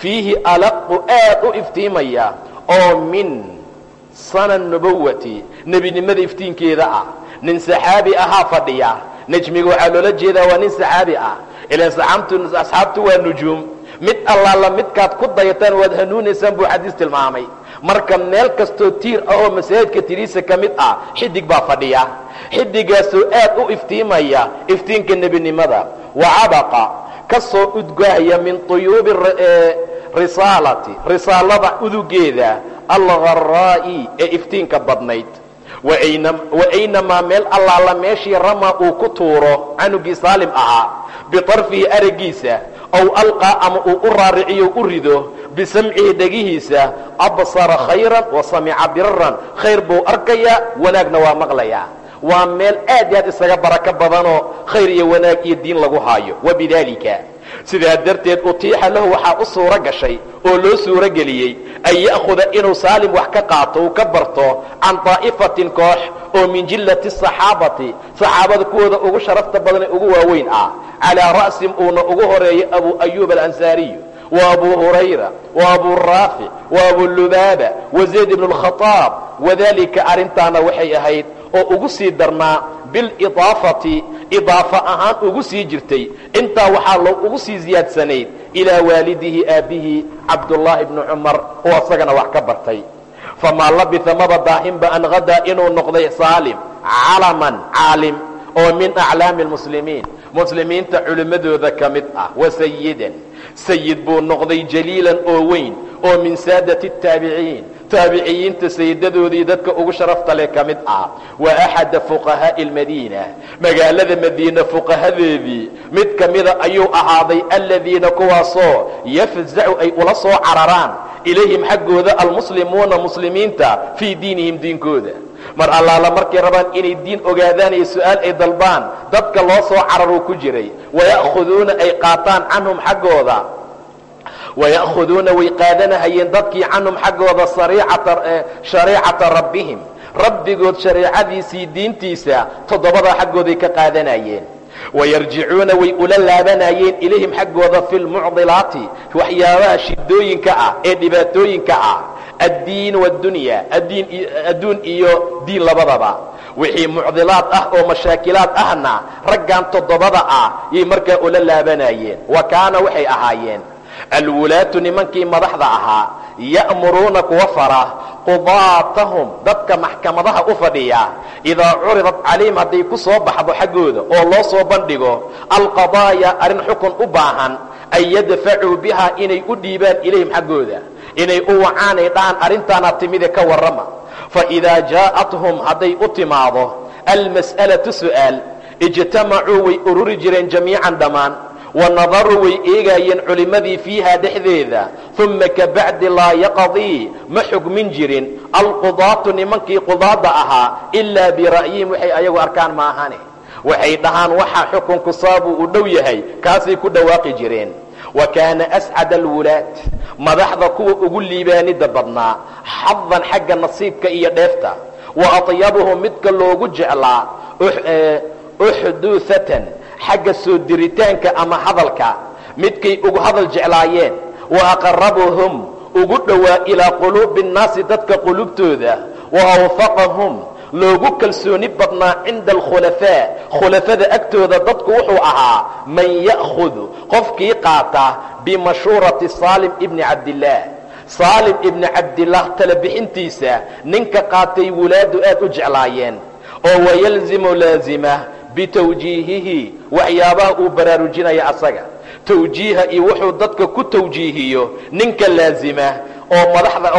Fiihi alaqu aad u iftiimaya oo min sana nubawati nebinimada iftiinkeeda ah. Nin saxaabi ahaa fadhiya. Nejmiga waxaa loola jeedaa waa nin saxaabi ah. Ilan saxaabtu waa nujuum mid allaala midkaad ku dayataan waad hanuunaysaan buu xadiis tilmaamay. Marka meel kastoo tiir ah oo masaajidka tiriisa ka mid ah xidig baa fadhiya. Xidigaasoo aad u iftiimaya iftiinka nebinimada. Wacabaqa ka soo udgaahaya min tuyuubi risaalati risaalada udugeeda algharaa'i ee iftiinka badnayd. Waaynamaa meel allaala meeshii ramaa uu ku tuuro canugii saalim ahaa biarfihi aragiisa ow alqaa ama uu u raariciyo u rido bisamcihi dhegihiisa absara khayran wa samica biraran khayr buu arkayaa wanaagna waa maqlayaa. Waa meel aad iyo aad isaga barako badanoo khayr iyo wanaag iyo diin lagu haayo. Wabidaalika sidaa darteed utiixa lahu waxaa u suuro gashay oo loo suuro geliyey an ya'khuda inuu saalim wax ka qaato uu ka barto can daa'ifatin koox oo min jillati saxaabati saxaabada kuwooda ugu sharafta badan ee ugu waaweyn ah. Calaa ra'sin uuna ugu horeeyo abu ayuub alansaariyu wa abu hurayra wa abu raafic wa abu lubaaba wa zayd ibnu اlkhaaab wadalika arrintaana waxay ahayd oo ugu sii darnaa bilidaafati idaafa ahaan ugu sii jirtay. Intaa waxaa loo ugu sii ziyaadsanayd ilaa waalidihi aabbihii cabdullaahi bni cumar oo asagana wax ka bartay. Famaa labisa maba daahinba an hadaa inuu noqday saalim calaman caalim oo min aclaami lmuslimiin muslimiinta culimmadooda ka mid ah wa sayidan sayid buu noqday jaliilan oo weyn oo min saadati الtaabiciin taabiciyiinta sayidadoodii dadka ugu sharafta leh ka mid ah wa axada fuqahaa'i اlmadiina magaalada madiina fuqahadeedii mid ka mida ayuu ahaaday aladiina kuwaasoo yafzacu ay ula soo cararaan ilayhim xaggooda almuslimuuna muslimiinta fii diinihim diinkooda. Mar allaala markay rabaan inay diin ogaadaan iyo su'aal ay dalbaan dadka loo soo cararuu ku jiray waya'khuduuna ay qaataan canhum xaggooda waya'khuduuna way qaadanahayeen dadkii canhum xaggooda shariicata rabbihim rabbigood shareecadiisii diintiisa toddobadaa xaggooday ka qaadanayeen wayarjicuuna way ula laabanayeen ilayhim xaggooda fi lmucdilaati waxyaabaha shidooyinka ah ee dhibaatooyinka ah addiin wاdunya adduun iyo diin labadaba wixii mucdilaad ah oo mashaakilaad ahna raggan toddobada ah yay markaa ula laabanayeen wa kaana waxay ahaayeen alwulaatu nimankii madaxda ahaa ya'muruuna kuwa fara qudaatahum dadka maxkamadaha u fadhiya idaa curidat calayhim hadday ku soo baxdo xaggooda oo loo soo bandhigo alqadaaya arrin xukun u baahan an yadfacuu biha inay u dhiibaan ilayhim xaggooda inay u wacaanay dhahaan arrintaana timide ka warrama faidaa jaa'athum hadday u timaado almas'alatu su'aal ijtamacuu way ururi jireen jamiican dhammaan wanadaruu way eegaayeen culimmadii fiiha dhexdeeda uma kabacdi laa yaqadii ma xugmin jirin alqudaatu nimankii qudaada ahaa ilaa bira'yihim waxay ayagu arkaan maahane waxay dhahaan waxaa xukunku saabuu u dhow yahay kaasay ku dhawaaqi jireen wa kaana ascad alwulaad madaxda kuwa ugu liibaanida badnaa xadan xagga nasiibka iyo dheefta wa atyabuhu midka loogu jeclaa uxduuhatan xagga soo diritaanka ama hadalka midkay ugu hadal jeclaayeen. Wa aqarabuhum ugu dhowaa ilaa quluubi nnaasi dadka qulubtooda. Wa awfaqahum loogu kalsooni badnaa cinda alkhulafaa. Khulafada agtooda dadku wuxuu ahaa man ya'khudu qofkii qaata bimashuurati saalim ibni cabdillaah saalim ibni cabdillaah tala bixintiisa ninka qaatay wulaadu aad u jeclaayeen. Oo wayalzimu laazima bitawjiihihi waxyaabaha uu baraarujinaya asaga. Tawjiiha iyo wuxuu dadka ku tawjiihiyo ninka laazima oo madaxda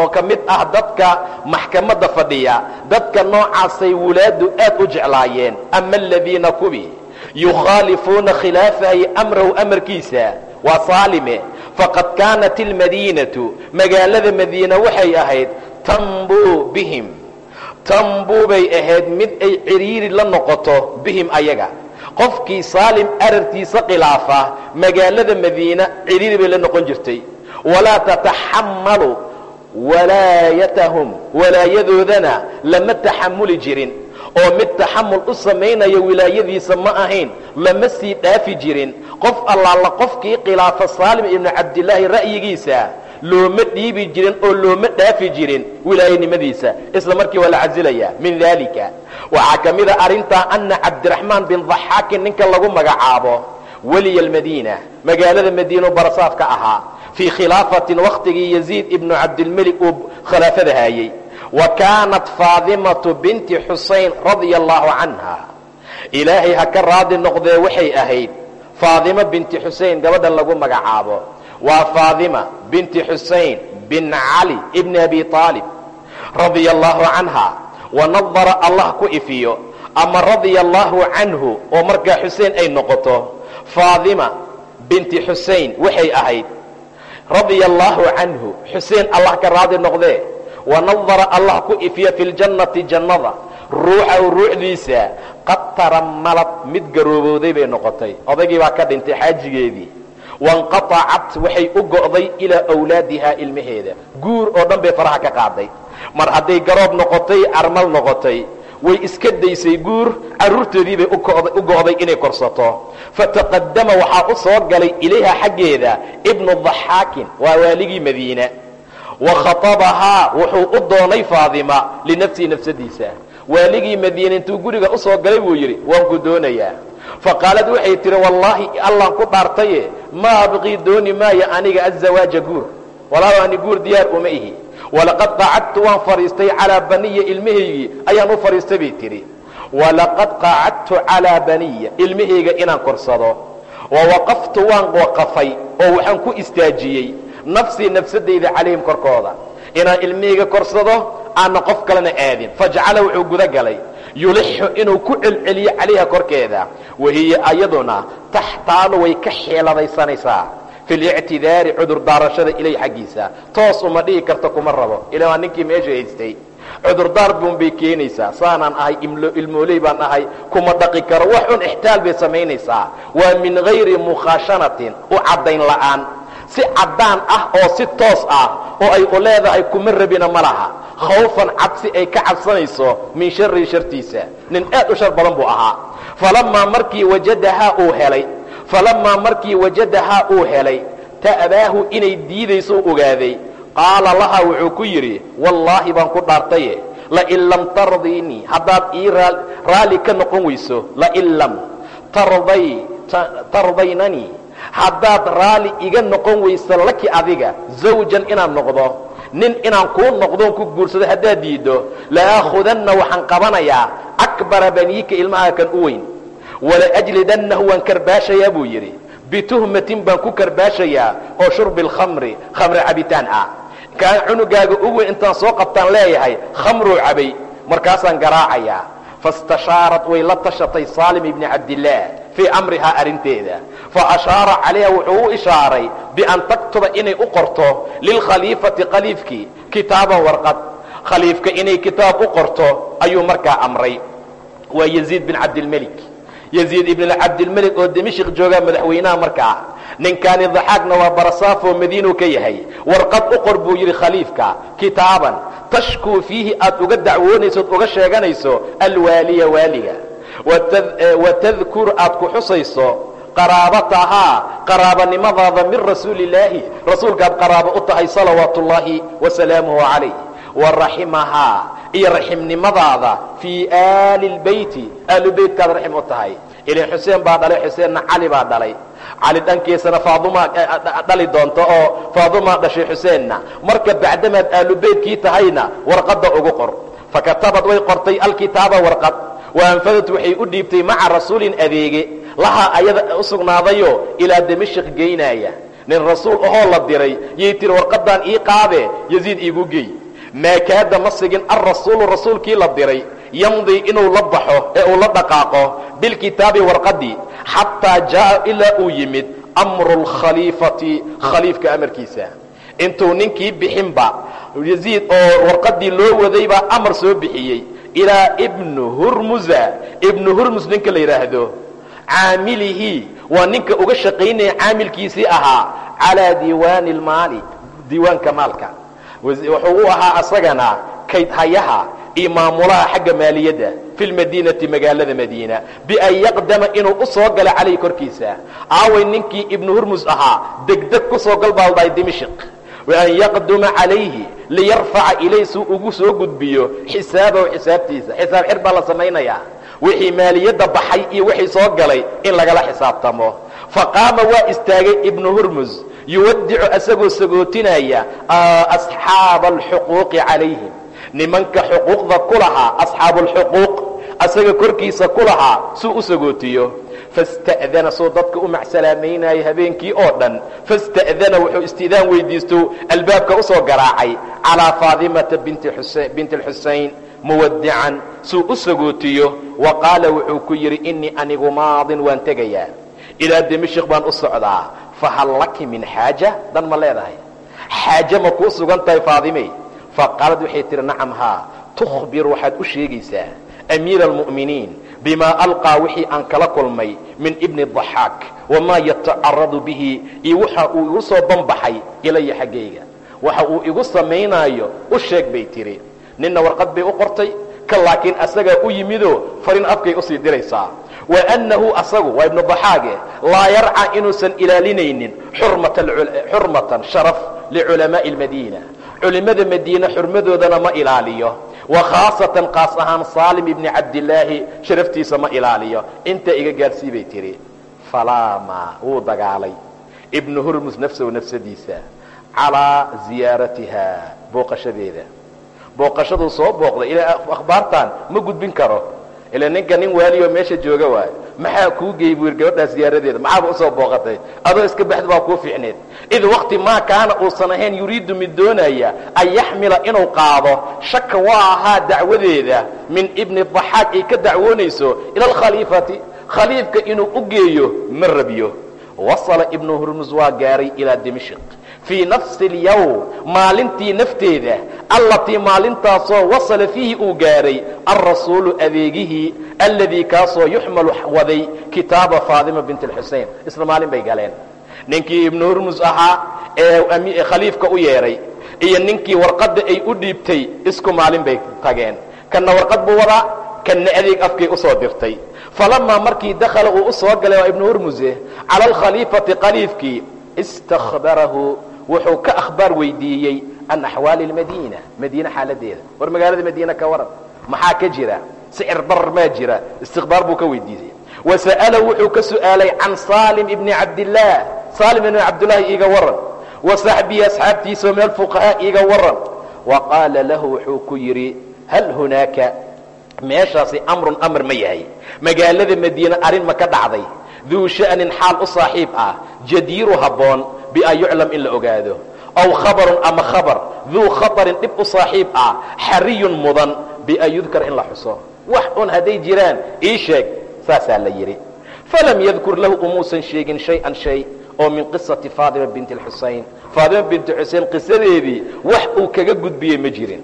oo ka mid ah dadka maxkamadda fadhiya dadka noocaasay wulaadu aad u jeclaayeen. Ama aladiina kubi yukhaalifuuna khilaafahay amrahu amarkiisa waa saalime. Faqad kaanat ilmadiinatu magaalada madiina waxay ahayd tambuu bihim tambuu bay ahayd mid ay ciriiri la noqoto bihim ayaga. Qofkii saalim arartiisa khilaafa magaalada madiina ciriiri bay la noqon jirtay. Walaa tataxammalu walaayatahum walaayadoodana lama taxamuli jirin. Oo mid taxamul u samaynaya wilaayadiisa ma ahayn lama sii dhaafi jirin. Qof allaala qofkii khilaafa saalim ibnu cabdilaahi ra'yigiisa looma dhiibi jirin oo looma dhaafi jirin wilaayanimadiisa isla markii waa la casilayaa min daalika waxaa ka mida arrintaa ana cabdiraxmaan bin daxaakin ninka lagu magacaabo weliya almadiina magaalada madiino barasaaf ka ahaa fii khilaafatin wakhtigii yaziid ibnu cabdilmelik uu khilaafada haayey wa kaanat faadimatu binti xusayn radia allahu canha ilaahay ha ka raadi noqdee waxay ahayd faadimo binti xusayn gabadhan lagu magacaabo waa faadima binti xusayn bin cali ibni abi aalib radia allahu canha wanadara allah ku ifiyo. Ama radia allahu canhu oo markaa xusein ay noqoto faadima binti xusayn waxay ahayd. Radia allaahu canhu xuseen allah ka raadi noqdee wanadara allah ku ifiya fi ljannati jannada. Ruuxaw ruuxdiisa qad taramalad mid garoobowday bay noqotay. Odaygii baa ka dhintay xaajigeedii wanqaacat waxay u go'day ilaa wlaadihaa ilmaheeda guur oo dhan bay faraha ka qaaday mar hadday garoob noqotay carmal noqotay way iska daysay guur carruurteedii bay u go'day inay korsato fataqadama waxaa u soo galay ilayha xaggeeda ibnu daxaakin waa waaligii madiina wa khatabahaa wuxuu u doonay faadima linafsihi nafsadiisa waaligii madiina intuu guriga u soo galay buu yidhi waan ku doonayaa faqaalad waxay tihi wallaahi allaan ku dhaartaye maa abqii dooni maayo aniga azawaaja guur walaalo guur diyaar uma ihi walaqad qacadtu waan fadhiistay calaa baniya ilmahaygii ayaan u fadhiistay bay tidhi walaqad qacadtu calaa baniya ilmahayga inaan korsado wa waqaftu waan waqafay oo waxaan ku istaajiyey nafsii nafsadayda calayhim korkooda inaan ilmahayga korsado aanna qof kalena aadin fajacala wuxuu guda galay yulixu inuu ku celceliyo calayha korkeeda. Wahiya ayaduna taxtaalu way ka xeeladaysanaysaa. Fi lictidaari cudur daarashada ilay xaggiisa. Toos uma dhihi karta kuma rabo. Ila waa ninkii meesha haystay. Cudurdaar buun bay keenaysaa. Saanaan ahay ilmooley baan ahay kuma dhaqi karo. Wax un ixtaal bay samaynaysaa. Waa min hayri mukhaashanatin u caddayn la'aan si caddaan ah oo si toos ah oo ay u leedahay kuma rabina ma laha. Khawfan cabsi ay ka cabsanayso min shari shartiisa. Nin aad u shar badan buu ahaa. Falamaa markii wajadahaa uu helay falamaa markii wajadahaa uu helay ta'baahu inay diidayso u ogaaday. Qaala lahaa wuxuu ku yidhi wallaahi baan ku dhaartaye lain lam tardiinii haddaad ii raalli ka noqon weyso lain lam tardaynanii haddaad raalli iga noqon weyso laki adiga zawjan inaan noqdo nin inaan kuu noqdoon ku guursado haddaad diiddo laaahudanna waxaan qabanayaa akbara baniika ilmaha kan u weyn. Walaajlidannahu waan karbaashayaa buu yidhi. Bituhmatin baan ku karbaashayaa oo shurbi alkhamri khamri cabitaan ah. Kaan cunugaaga u weyn intaan soo qabtaan leeyahay khamruu cabay. Markaasaan garaacayaa fastashaarat way la tashatay saalim ibni cabdillaah fii amrihaa arrinteeda fa ashaara calayha wuxuu u ishaaray bian taktuba inay u qorto lilkhaliifati khaliifkii kitaaban warqad khaliifka inay kitaab u qorto ayuu markaa amray waa yaziid bin cabdilmelik yaziid ibn cabdilmelik oo dimashik joogaa madaxweynaha markaa ninkaani daxaagna waa barasaafoo madiinuu ka yahay. Warqad u qor buu yidhi khaliifka kitaaban tashkuu fiihi aad uga dacwoonayso od uga sheeganayso alwaaliya waaliga. Watadkuru aad ku xusayso qaraabatahaa qaraabanimadaada min rasuuli illaahi rasuulkaad qaraabo u tahay salawaatu ullaahi wasalaamuhu calayh wa raximahaa iyo raximnimadaada fii aali lbeyti aalubeytkaad raxim u tahay. Ilan xuseen baa dhalay xuseenna cali baa dhalay cali dhankiisana faaduma dhali doonto oo faadumaa dhashay xuseenna. Marka bacdamaad aalubeytkii tahayna warqadda ugu qor. Fakatabad way qortay alkitaaba warqad. Waanfadad waxay u dhiibtay maca rasuulin adeege. Lahaa ayada u sugnaadayo ilaa damashik geynaaya nin rasuul ahoo la diray yay tiri warqaddaan ii qaade yaziid iigu gey. Maa kaada ma sigin alrasuulu rasuulkii la diray yamdii inuu la baxo ee uu la dhaqaaqo bilkitaabi warqaddii xataa jaa'a ilaa uu yimid amru lkhaliifati khaliifka amarkiisa. Intuu ninkii bixinba yaziid oo warqaddii loo waday baa amar soo bixiyey ilaa ibnu hurmuza ibnu hurmus ninka la yidhaahdo caamilihi waa ninka uga shaqaynaya caamilkiisii ahaa calaa diiwaani lmaali diiwaanka maalka. Wuxuu u ahaa asagana kaydhayaha iyo maamulaha xagga maaliyadda fi lmadiinati magaalada madiina bian yaqdama inuu u soo galo calayh korkiisa. Aaway ninkii ibnu hurmus ahaa degdeg ku soo gal baa ladhahay dimashik waan yaqduma calayhi liyarfaca ilay suu ugu soo gudbiyo xisaabahu xisaabtiisa. Xisaab xir baa la samaynayaa. Wixii maaliyadda baxay iyo wixii soo galay in lagala xisaabtamo. Faqaama waa istaagay ibnu hurmus yuwaddicu asagoo sagootinaya asxaaba alxuquuqi calayhim nimanka xuquuqda ku lahaa asxaabu alxuquuq asaga korkiisa ku lahaa suu u sagootiyo. Fasta'dana suu dadka u macsalaamaynayo habeenkii oo dhan fasta'dana wuxuu istidaan weydiisto albaabka u soo garaacay. Calaa faadimata binti alxusayn muwaddican suu u sagootiyo. Wa qaala wuxuu ku yidhi innii anigu maadin waan tegayaa. Ilaa dimashik baan u socdaa. Fahal laki min xaaja dan ma leedahay. Xaaje ma kuu sugan tahay faadimey faqaalad waxay tihi nacam haa tukhbir waxaad u sheegaysaa amiira almu'miniin bimaa alqaa wixii aan kala kulmay min ibni daxaak wamaa yatacaradu bihi iyo waxa uu igu soo banbaxay ilaya xaggayga waxa uu igu samaynaayo u sheeg bay tidhi ninna warqad bay u qortay ka laakiin asagaa u yimidoo farin afkay u sii diraysaa wa annahu asagu waa ibnu daxaage laa yarca inuusan ilaalinaynin xurmatan sharaf liculamaa'i almadiina culimmada madiine xurmadoodana ma ilaaliyo wa khaasatan qaas ahaan saalim ibni cabdillaahi sharaftiisa ma ilaaliyo intaa iga gaarsii bay tidhi falaama wuu dagaalay ibnu hurmus nafsahu nafsadiisa calaa ziyaaratiha booqashadeeda booqashaduu soo booqday ilaa akhbaartan ma gudbin karo ila ninka nin waaliyo meesha jooga waayo maxaa kuu gey buu gabadhaas ziyaaradeeda maxaaba u soo booqatay? Adoo iska baxd baa kuu fiicneed. Id wakti maa kaana uusan ahayn yuriidu mid doonaya an yaxmila inuu qaado shaka waa ahaa dacwadeeda min ibni daxaaq ay ka dacwoonayso ila alkhaliifati khaliifka inuu u geeyo ma rabiyo. Wasala ibnu hurmus waa gaaray ilaa dimashik fii nafsi اlyawm maalintii nafteeda allatii maalintaasoo wasala fiihi uu gaaray alrasuulu adeegihii alladii kaasoo yuxmalu waday kitaaba faadima bint اlxusein isla maalin bay galeen ninkii ibnu hurmus ahaa ee khaliifka u yeedhay iyo ninkii warqadda ay u dhiibtay isku maalin bay tageen kanna warqad buu wadaa kanna adeeg afkay u soo dirtay falamaa markii dakhala uu u soo galay waa ibnu hurmuse cala khaliifkii istakbarahu wuxuu ka akhbaar weydiiyey can axwaali اlmadiina madiine xaaladeeda. War magaalada madiina ka waran. Maxaa ka jira? Sicir barar maa jira. Istikhbaar buu ka weydiiyey. Wasa'alahu wuxuu ka su'aalay can saalim ibni cabdillaah saalim ibni cabdillaahi iiga waran. Wa saxbihi asxaabtiisa min alfuqahaa iiga waran. Wa qaala lahu wuxuu ku yidhi hal hunaaka? Meeshaasi amrun amar ma yahay. Magaalada madiine arrin ma ka dhacday. Duu sha'nin xaal u saaxiib ah. Jadiiru habboon bian yuclam in la ogaado aw khabarun ama khabar duu khatarin dhib u saaxiib ah xariyun mudan bian yudkar in la xuso wax un hadday jiraan ii sheeg saasaa la yidhi falam yadkur lahu umuusan sheegin shay-an shay oo min qisati faatima binti اlxusayn faatima binti xusein qisadeedii wax uu kaga gudbiyey ma jirin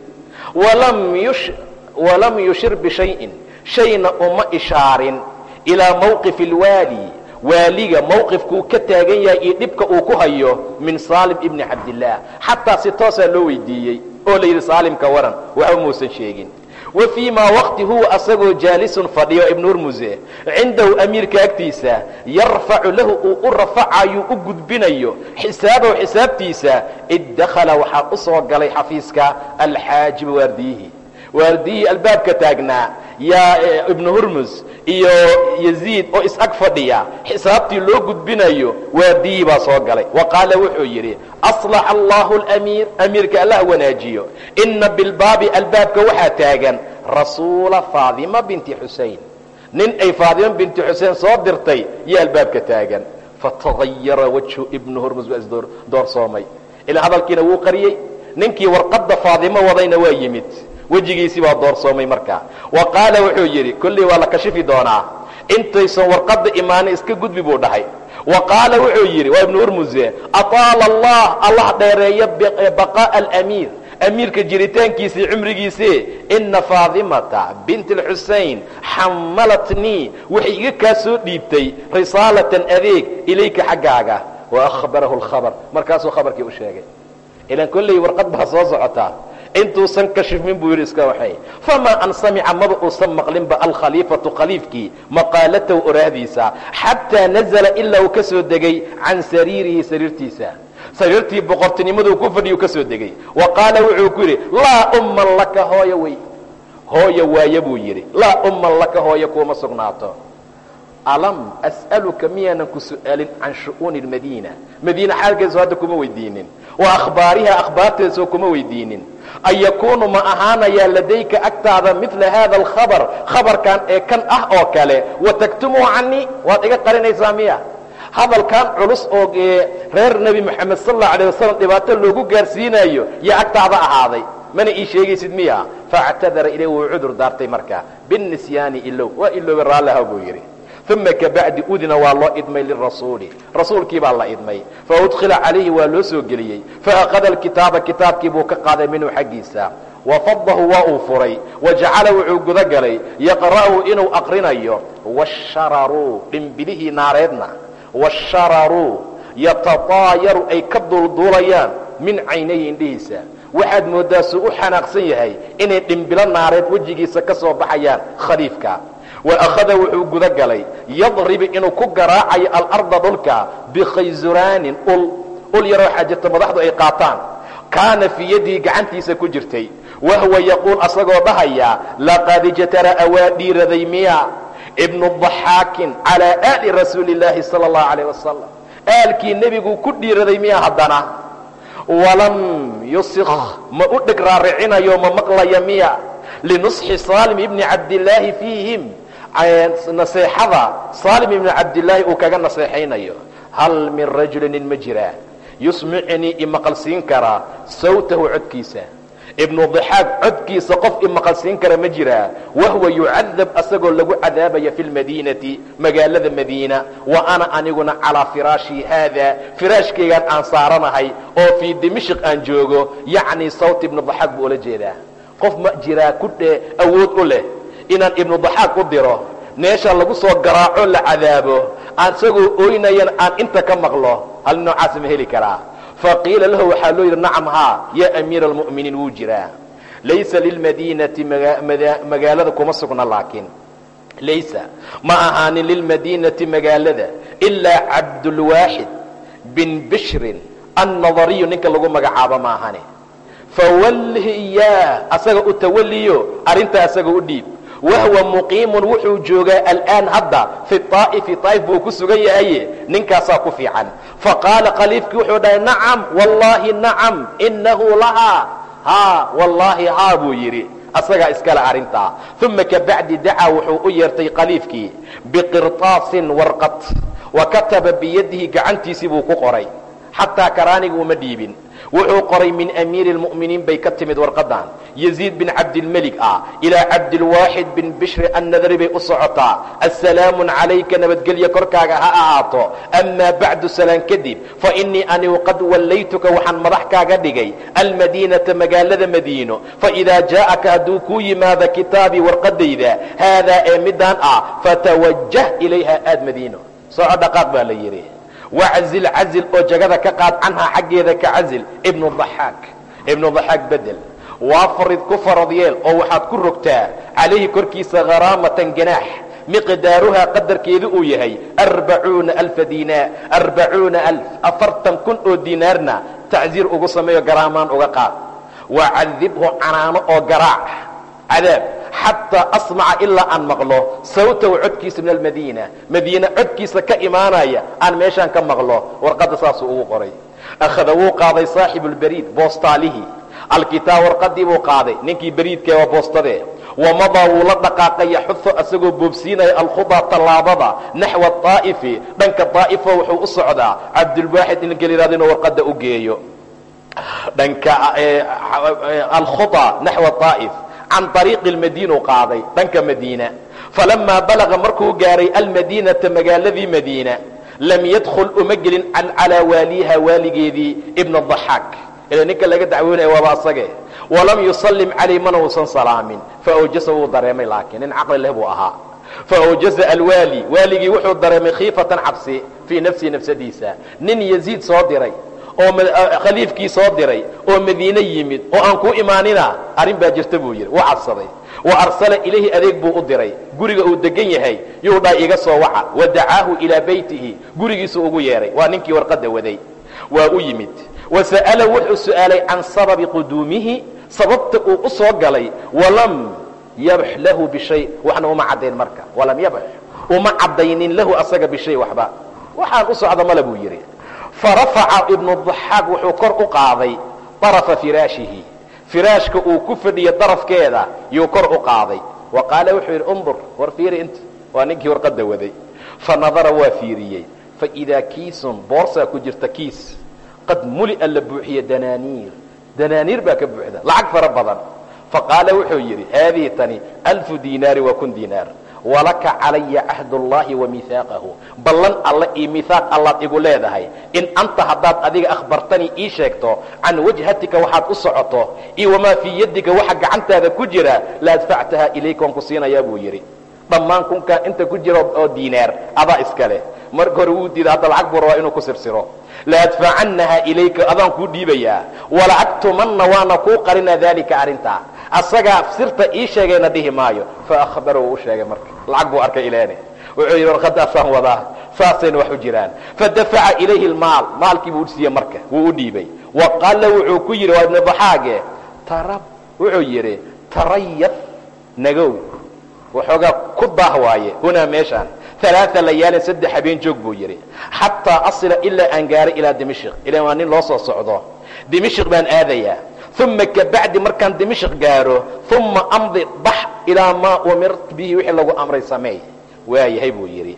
walam yushir bishayin shayna uma ishaarin ilaa mawqifi alwaali waaliga mawqifkuu ka taagan yahay iyo dhibka uu ku hayo min saalim ibni cabdillaah xataa si toosaa loo weydiiyey oo la yidhi saalimka waran waxba muusan sheegin. Wa fii maa waqti huwa asagoo jaalisun fadhiyo ibnu hurmuse cindahu amiirka agtiisa yarfacu lahu uu u rafacayo u gudbinayo. Xisaabahu xisaabtiisa id dakhala waxaa u soo galay xafiiska alxaajibu waardiyihii waardiyihii albaabka taagnaa yaa ibnu hurmus iyo yaziid oo is-ag fadhiya xisaabtii loo gudbinayo waardiyihii baa soo galay. Wa qaala wuxuu yidhi aslaxa allahu alamiir amiirka allah wanaajiyo. Inna bilbaabi albaabka waxaa taagan rasuula faadima binti xusein nin ay faadima binti xusein soo dirtay iyo albaabka taagan. Fatagayara wajhu ibnu hurmus waa isdoorsoomay ilaa hadalkiina wuu qariyey. Ninkii warqadda faadimo wadayna waa yimid wejigiisii baa doorsoomay markaa wa qaala wuxuu yidhi kolley waa la kashifi doonaa. Intaysan warqadda imaanin iska gudbi buu dhahay. Wa qaala wuxuu yidhi waa ibnu hurmuse ataala allah allah dheereeya baqaa'a alamiir. Amiirka jiritaankiisii cumrigiisii ina faadimata binti alxusein xamalatnii waxay iga kaa dhiibtay risaalatan adeeg ilayka xaggaaga. Wa akhbarahu lkhabar markaasuu khabarkii u sheegay. Ilaan kolley warqad baa soo socotaa intuusan kashifmin buu yidhi iska waxay. Famaa an samica maba uusan maqlinba alkhaliifatu khaliifkii maqaalatahu oraahdiisa xataa nazala ilaa uu ka soo degay can sariirihi sariirtiisa. Sariirtii boqortinimaduu ku fadhiyu ka soo degay. Wa qaala wuxuu ku yidhi laa umman laka hooyo wey. Hooyo waaye buu yidhi laa umman laka hooyo kuuma sugnaato. Alam as'aluka miyaanan ku su'aalin can shu'uuni lmadiina? Madiina xaalkeeso hadda kuma weydiinin. Wa akhbaariha akhbaarteesoo kuma weydiinin an yakuunu ma ahaanayaa ladayka agtaada midla haada alkhabar khabarkan ee kan ah oo kale wa taktumuhu canii waad iga qarinaysaa miya hadalkan culus oo reer nebi moxamed sal allau alay wasalam dhibaato loogu gaarsiinayo yaa agtaada ahaaday mana ii sheegaysid miya faactadara ilay wuu cudur daartay markaa binisyaani ilow waa ilooba raallaha buu yidhi uma kabacdi udina waa loo idmay lirasuuli rasuulkii baa la idmay faudkhila calayhi waa loo soo geliyey faakada alkitaaba kitaabkii buu ka qaaday minhu xaggiisa wafadahu waa uu furay wajacala wuxuu guda galay yaqra'u inuu aqrinayo washararuu dhimbilihii naareedna washararuu yatataayaru ay ka duulduulayaan min caynayhi indhihiisa waxaad mooddaa suu u xanaaqsan yahay inay dhimbilo naareed wejigiisa ka soo baxayaan khaliifka waakhada wuxuu guda galay yadribu inuu ku garaacayo alarda dhulka bikhaysuraanin ul ul yaroo xaajata madaxdu ay qaataan kaana fii yadihi gacantiisa ku jirtay wahuwa yaquul asagoo dhahaya laqad ijtara'a waa dhiiraday miya ibnu daxaakin calaa aali rasuuli illaahi sala allahu calayh wasalam aalkii nebigu ku dhiiraday miya haddana walam yusik ma u dheg raaricinayo ma maqlaya miya linusxi saalim ibni cabdillaahi fiihim naseexada saalim ibni cabdillaahi uu kaga naseexaynayo hal min rajuli nin ma jiraa yusmicnii imaqalsiin karaa sawtahu codkiisa. Ibnu daxaaq codkiisa qof imaqalsiin kara ma jiraa wahuwa yucadab asagoo lagu cadaabaya fi lmadiinati magaalada madiina. Wa ana aniguna calaa firaashii haada firaashkaygaan aan saaranahay oo fii dimashq aan joogo. Yacnii sawt ibnu daxaaq buu ula jeedaa. Qof ma jiraa ku awood u leh inaan ibnu daxaaq u diro meesha lagu soo garaaco la cadaabo aan isagoo oynayan aan inta ka maqlo hal noocaas ma heli karaa. Faqiila lahu waxaa loo yidhi nacam haa yaa amiira almu'miniin wuu jiraa. Laysa lilmadiinati magaalada kuma sugna laakiin laysa ma ahaanin lilmadiinati magaalada ilaa cabdulwaaxid bin bishrin annadariyu ninka lagu magacaabo ma ahane fawallihi iyaah asaga u tawalliyo arrintaa asaga u dhiib wahwa muqiimun wuxuu joogaa al'aan hadda fi aa'ifi aa'if buu ku sugan yahaye ninkaasaa ku fiican faqaala khaliifkii wuxuu dhahay nacam wallaahi nacam inahu lahaa haa wallaahi haa buu yidhi asagaa iskale arrintaa uma kabacdi dacaa wuxuu u yeertay khaliifkii biqirطaasin warqad wa kataba biyadihi gacantiisii buu ku qoray xataa karaaniga uma dhiibin wuxuu qoray min amiiri اlmu'miniin bay ka timid warqadan yaziid bin cabdilmelig ah ilaa cabdilwaaxid bin bishri annadari bay u socotaa. Assalaamu calayka nabadgelya korkaaga ha ahaato. Amaa bacdu salaan kadib fa innii anigu qad wallaytuka waxaan madax kaaga dhigay almadiinata magaalada madiino. Faidaa jaa'aka hadduu kuu yimaado kitaabii warqadayda haadaa ee midaan ah fatawajah ilayha aad madiino. Soco dhaqaaq baa la yidhi waczil cazil oo jagada ka qaad canhaa xaggeeda ka cazil ibnu daxaak ibnu daxaak bedel. Waafarid ku farad yeel oo waxaad ku rogtaa calayhi korkiisa haraamatan ganaax. Miqdaaruhaa qadarkeedu uu yahay arbacuuna alfa diinaar arbacuuna alf afartan kun oo diinaarna tacsiir ugu sameeyo garaamaan uga qaad. Wacadibhu canaano oo garaac. Cadaab xataa asmaca ilaa aan maqlo sawtahu codkiisa min almadiina madiina codkiisa ka imaanaya aan meeshaan ka maqlo warqadda saasuu ugu qoray akhada wuu qaaday saaxibu lbariid boostaalihii alkitaab warqadii buu qaaday ninkii beriidkee waa boostadee wamadaa wuu la dhaqaaqay yaxuo asagoo boobsiinaya alkhudaa tallaabada naxwa aa'ifi dhanka daa'ifo wuxuu u socdaa cabdulwaaxid in geliraado inuu warqadda u geeyo dhanka alkhudaa naxwa aa'if can ariiqi lmadiinu qaaday dhanka madiina falamaa balaga markuu gaaray almadiinata magaaladii madiina lam yadkhul uma gelin calaa waaliha waaligeedii ibna daxaak ila ninka laga dacwoonaya waaba asage walam yusallim calayh mana uusan salaamin faawjasa wuu dareemay laakiin nin caqli leh buu ahaa faawjaza alwaali waaligii wuxuu dareemay khiifatan cabsi fii nafsihi nafsadiisa nin yaziid soo diray oo khaliifkii soo diray oo madiine yimid oo aan kuu imaanina arrin baa jirta buu yidhi wuu cabsaday wa arsala ilayhi adeeg buu u diray. Guriga uu degan yahay yuu dhaa iga soo waca. Wa dacaahu ilaa baytihi. Gurigiisuu ugu yeedhay waa ninkii warqadda waday. Waa u yimid. Wasa'ala wuxuu su'aalay can sababi quduumihi. Sababta uu u soo galay walam yabx lahu bishay waxna uma caddayn marka. Walam yabx. Uma caddaynin lahu asaga bishay waxba. Waxaan u socda male buu yidhi farafaca ibnu daxaaq wuxuu kor u qaaday darafa firaashihi. Firaashka uu ku fadhiyo darafkeeda yuu kor u qaaday. Wa qaala wuxuu yidhi undur war fiiri inta waa ninkii warqadda waday. Fa nadara waa fiiriyey. Faidaa kiisun boorsaa ku jirta kiis. Qad mulia la buuxiye danaaniir. Danaaniir baa ka buuxda lacag fara badan. Faqaala wuxuu yidhi haadihi tani alfu diinaari waa kun diinaar walaka calaya cahd اllahi wa mihaaqahu. Ballan alle iyo mihaaq allaad igu leedahay. In anta haddaad adiga akhbartanii ii sheegto can wajhatika waxaad u socoto iyo wamaa fii yadika waxa gacantaada ku jira la adfactaha ilayka waan ku siinayaa buu yidhi. Dhammaan kunkaa inta ku jira oo diinaar adaa iska leh. Marka hore wuu diida hadda lacag buu rabaa inuu ku sirsiro laadfacannaha ilayka adaan kuu dhiibayaa. Walacagtumanna waana kuu qarina daalika arrintaa asagaa sirta ii sheegayna dhihi maayo. Faahbara wuu u sheegay marka. Lacag buu arkay ilaane wuxuu yidhi warqadaasaan wadaa. Saasayna wax u jiraan. Fadafaca ilayhi lmaal maalkii buu siiyey marka. Wuu u dhiibay. Wa qaala wuxuu ku yidhi waa ibnu daxaage tarab wuxuu yidhi tarayad nagow. Waxoogaa ku daah waaye hunaa meeshaan. Alaaa layaalin saddex habeen joog buu yidhi. Xataa asila ilaa aan gaaray ilaa dimashq. Ilan waa nin loo soo socdo. Dimashq baan aadayaa uma kabacdi markaan dimashq gaaro uma amdi bax ilaa maa umirt bihi wixii lagu amray sameey waayahay buu yidhi.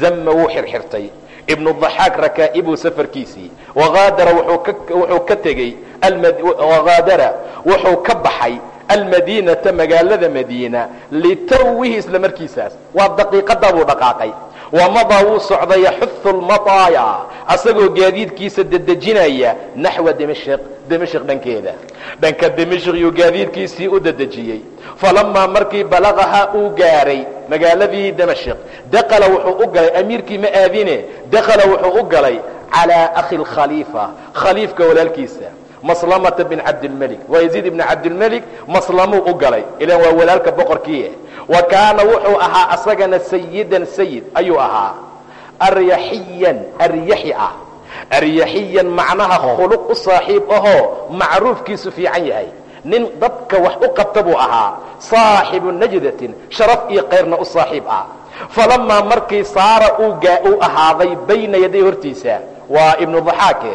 Zamma wuu xirxirtay. Ibnu daxaak rakaa'ibuu safarkiisii. Waaadara wuxuu ka tegey waghaadara wuxuu ka baxay almadiinata magaalada madiina litawwihi isla markiisaas. Waa daqiiqadaa buu dhaqaaqay wamadaa wuu socday yaxuhu lmataaya asagoo gaadiidkiisa dedejinaya naxwa dimashq dimashq dhankeeda. Dhanka dimashq yuu gaadiidkiisii u dedejiyey. Falamaa markii balaqahaa uu gaaray magaaladii dimashq dakala wuxuu u galay amiirkii ma aadine dakala wuxuu u galay calaa akhi lkhaliifa khaliifka walaalkiisa maslamata bin cabdilmelik waa yaziid ibni cabdilmelik maslamuu u galay. Ilan waa walaalka boqorkiie wa kaana wuxuu ahaa asagana sayidan sayid ayuu ahaa. Aryaxiyan aryaxi ah aryaxiyan macnaha khuluq u saaxiib ahoo macruufkiisu fiican yahay. Nin dadka wax u qabta buu ahaa. Saaxibu najdatin sharaf iyo kayrna u saaxiib ah. Falamaa markii saara uu ahaaday bayna yaday hortiisa waa ibnu daxaake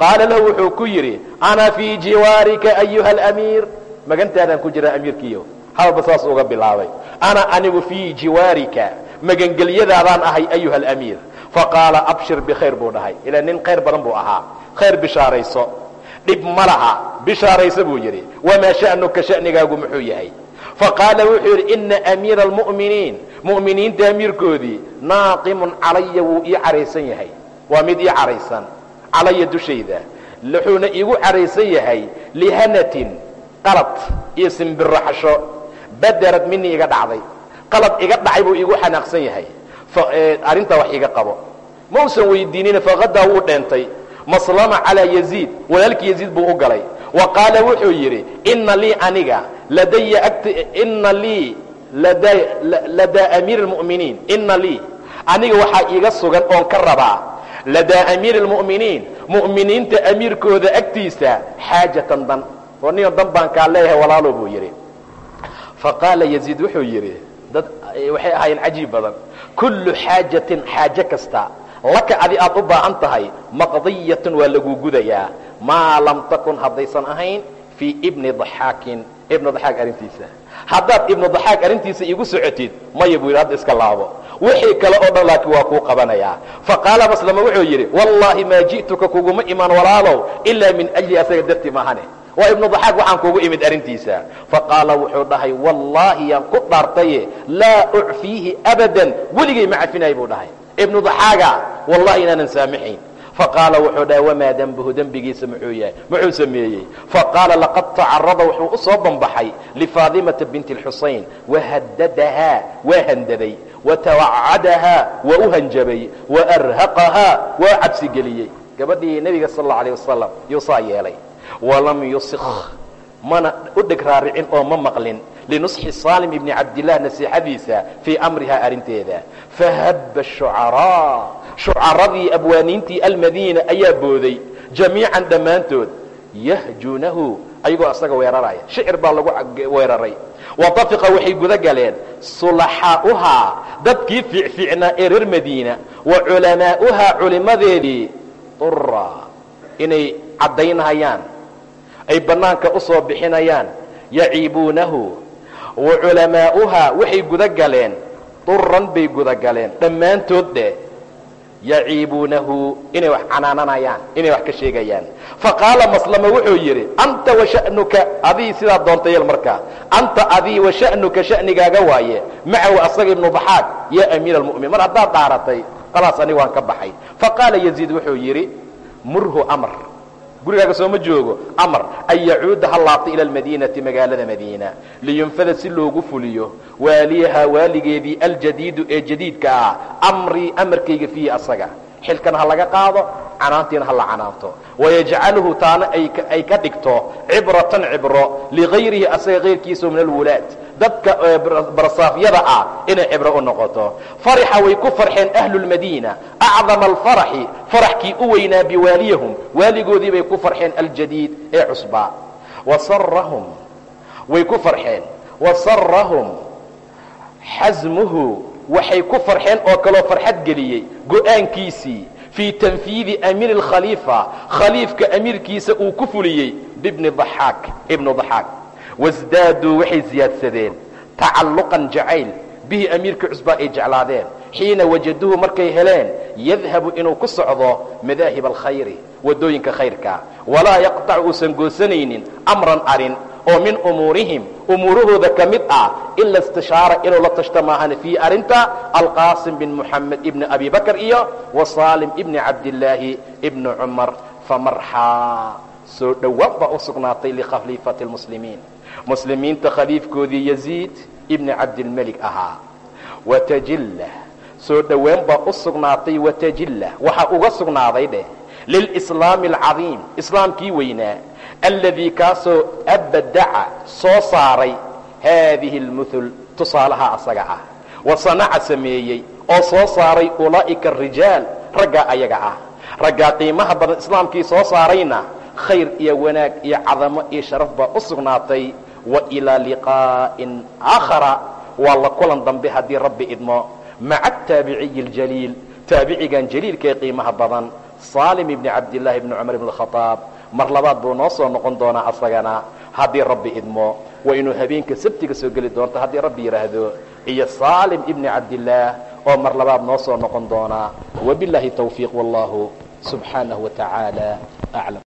qaala lahu wuxuu ku yidhi ana fii jiwaarika ayuha alamiir magantaadaan ku jiraa amiirkiyo halba saas uga bilaabay ana anigu fii jiwaarika magangelyadaadaan ahay ayuha alamiir faqaala abshir bikhayr buu dhahay ilaa nin khayr badan buu ahaa khayr bishaarayso dhib ma laha bishaarayso buu yidhi wamaa sha'nuka sha'nigaagu muxuu yahay faqaala wuxuu yidhi ina amiira almu'miniin mu'miniinta amiirkoodii naaqimun calaya wuu ii caraysan yahay waa mid ii caraysan calaya dushayda. Wuxuuna iigu caraysan yahay lihanatin qalad iyo simbiraxasho badarad minii iga dhacday. Qalad iga dhacay buu iigu xanaaqsan yahay. Arrintaa wax iga qabo. Ma usan weydiinin faqadaa wuu dheentay. Maslama calaa yaziid walaalkii yaziid buu u galay. Wa qaala wuxuu yidhi ina lii aniga ladaya ina lii ladaa amiiri اlmu'miniin ina lii aniga waxaa iiga sugan oon ka rabaa ladaa amiiri اlmu'miniin mu'miniinta amiirkooda agtiisa xaajatan dan oo niyo dan baan kaa leeyahay walaalo buu yidhi faqaala yaziid wuxuu yidhi dad waxay ahaayeen cajiib badan kullu xaajatin xaaje kasta laka adi aad u baahan tahay maqdiyatun waa laguu gudayaa maa lam takun haddaysan ahayn fii ibni daxaakin ibnu daxaak arrintiisa haddaad ibnu daxaak arrintiisa iigu socotid maya buu yidhi hadda iska laabo. Wixii kale oo dhan laakiin waa kuu qabanayaa. Faqaala maslama wuxuu yidhi wallaahi maa ji'tuka kuguma imaan walaalow ilaa min ajli asaga darti maahane waa ibnu daxaak waxaan kuugu imid arrintiisa. Faqaala wuxuu dhahay wallaahi yaan ku dhaartaye laa ucfiihi abadan weligay ma cafinaay buu dhahay. Ibnu daxaaga wallahi inaanan saamaxayn faqaala wuxuu dhahay wamaa dembuhu dembigiisa muxuu yahay muxuu sameeyey faqaala laqad tacarada wuxuu u soo banbaxay lifaadimata binti اlxusayn wahadadahaa waa handaday watawacadahaa waa u hanjabay waarhaqahaa waa cabsi geliyey gabadhii nebiga sal اllau alيه wasalam yuu saa yeelay walam yusik mana u dheg raaricin oo ma maqlin linusxi saalim ibni cabdilah nasiixadiisa fii amriha arrinteeda fahabba shucaraa shucaradii abwaaniintii almadiina ayaa booday jamiican dhammaantood yahjuunahu ayagoo asaga weeraraya. Shicir baa lagu weeraray. Watafiqa waxay guda galeen sulaxaa'uhaa dadkii fiicfiicnaa ee reer madiina wa culamaa'uhaa culimmadeedii ura inay caddaynahayaan ay bannaanka u soo bixinayaan yaciibuunahu. Wa culamaa'uhaa waxay guda galeen duran bay guda galeen. Dhammaantood dheh yaciibuunahu inay wax canaananayaan inay wax ka sheegayaan. Faqaala maslama wuxuu yidhi anta wa sha'nuka adii sidaa doonta yeel markaa anta adii wa sha'nuka sha'nigaaga waaye. Macahu asaga ibnu daxaaq yaa amiira almu'miniin. Mar haddaad dhaaratay khalaas aniga waan ka baxay. Faqaala yaziid wuxuu yidhi murhu amr gurigaaga sooma joogo amar an yacuuda ha laabta ila almadiinati magaalada madiina liyunfada si loogu fuliyo waaliyahaa waaligeedii aljadiidu ee jadiidka ah amrii amarkayga fiihi asaga xilkan ha laga qaado canaantiina ha la canaanto. Wayajcaluhu taana ay ka dhigto cibratan cibro ligayrihi asaga kayrkiisa min alwulaad. Dadka barsaafyada ah inay cibro u noqoto. Farixa way ku farxeen ahlu lmadiina acdama alfaraxi faraxkii u weynaa biwaaliyahum. Waaligoodii bay ku farxeen aljadiid ee cusbaa wasarahum way ku farxeen. Wasarahum xasmuhu waxay ku farxeen oo kaloo farxad geliyey go'aankiisii fii tanfiidi amiiri اkhaliifa khaliifka amiirkiisa uu ku fuliyey bibni daxaak ibnu daxaak. Wasdaaduu waxay siyaadsadeen tacalluqan jacayl bihi amiirkii cusbaa ay jeclaadeen. Xiina wajaduuhu markay heleen yadhabu inuu ku socdo madaahib alkhayri waddooyinka khayrka. Walaa yaqtacu uusan goosanaynin amran arrin oo min umuurihim umuurahooda ka mid ah ila istishaara inuu la tashto maahan fii arrinta alqaasim bin moxamed ibni abi bakr iyo wa saalim ibni cabdillaahi ibni cumar famarxaa soo dhowaan baa u sugnaatay likhaliifati lmuslimiin muslimiinta khaliifkoodii yaziid ibni cabdilmelik ahaa. Watajilla soo dhowaan baa u sugnaatay watajilla waxaa uga sugnaaday dheh lilslaami alcadiim islaamkii weynaa alladii kaasoo abadaca soo saaray haadihi اlmuhul tusaalaha asaga ah. Wa sanaca sameeyey oo soo saaray ulaa'ika arijaal raggaa ayaga ah. Raggaa qiimaha badan islaamkii soo saarayna khayr iyo wanaag iyo cadamo iyo sharaf baa u sugnaatay. Wa ilaa liqaa'in aakhara waa la kulan dambe haddii rabbi idmo. Maca ataabiciyi اljaliil taabicigan jaliilka ee qiimaha badan saalim ibni cabdillaahi ibni cumar ibn khaaab mar labaad buu noo soo noqon doonaa asagana haddii rabbi idmo waa inuu habeenka sabtiga soo geli doonto haddii rabbi yidhaahdo iyo saalim ibni cabdillaah oo mar labaad noo soo noqon doonaa. Wabilaahi tawfiiq wallahu subxaanahu wa aclam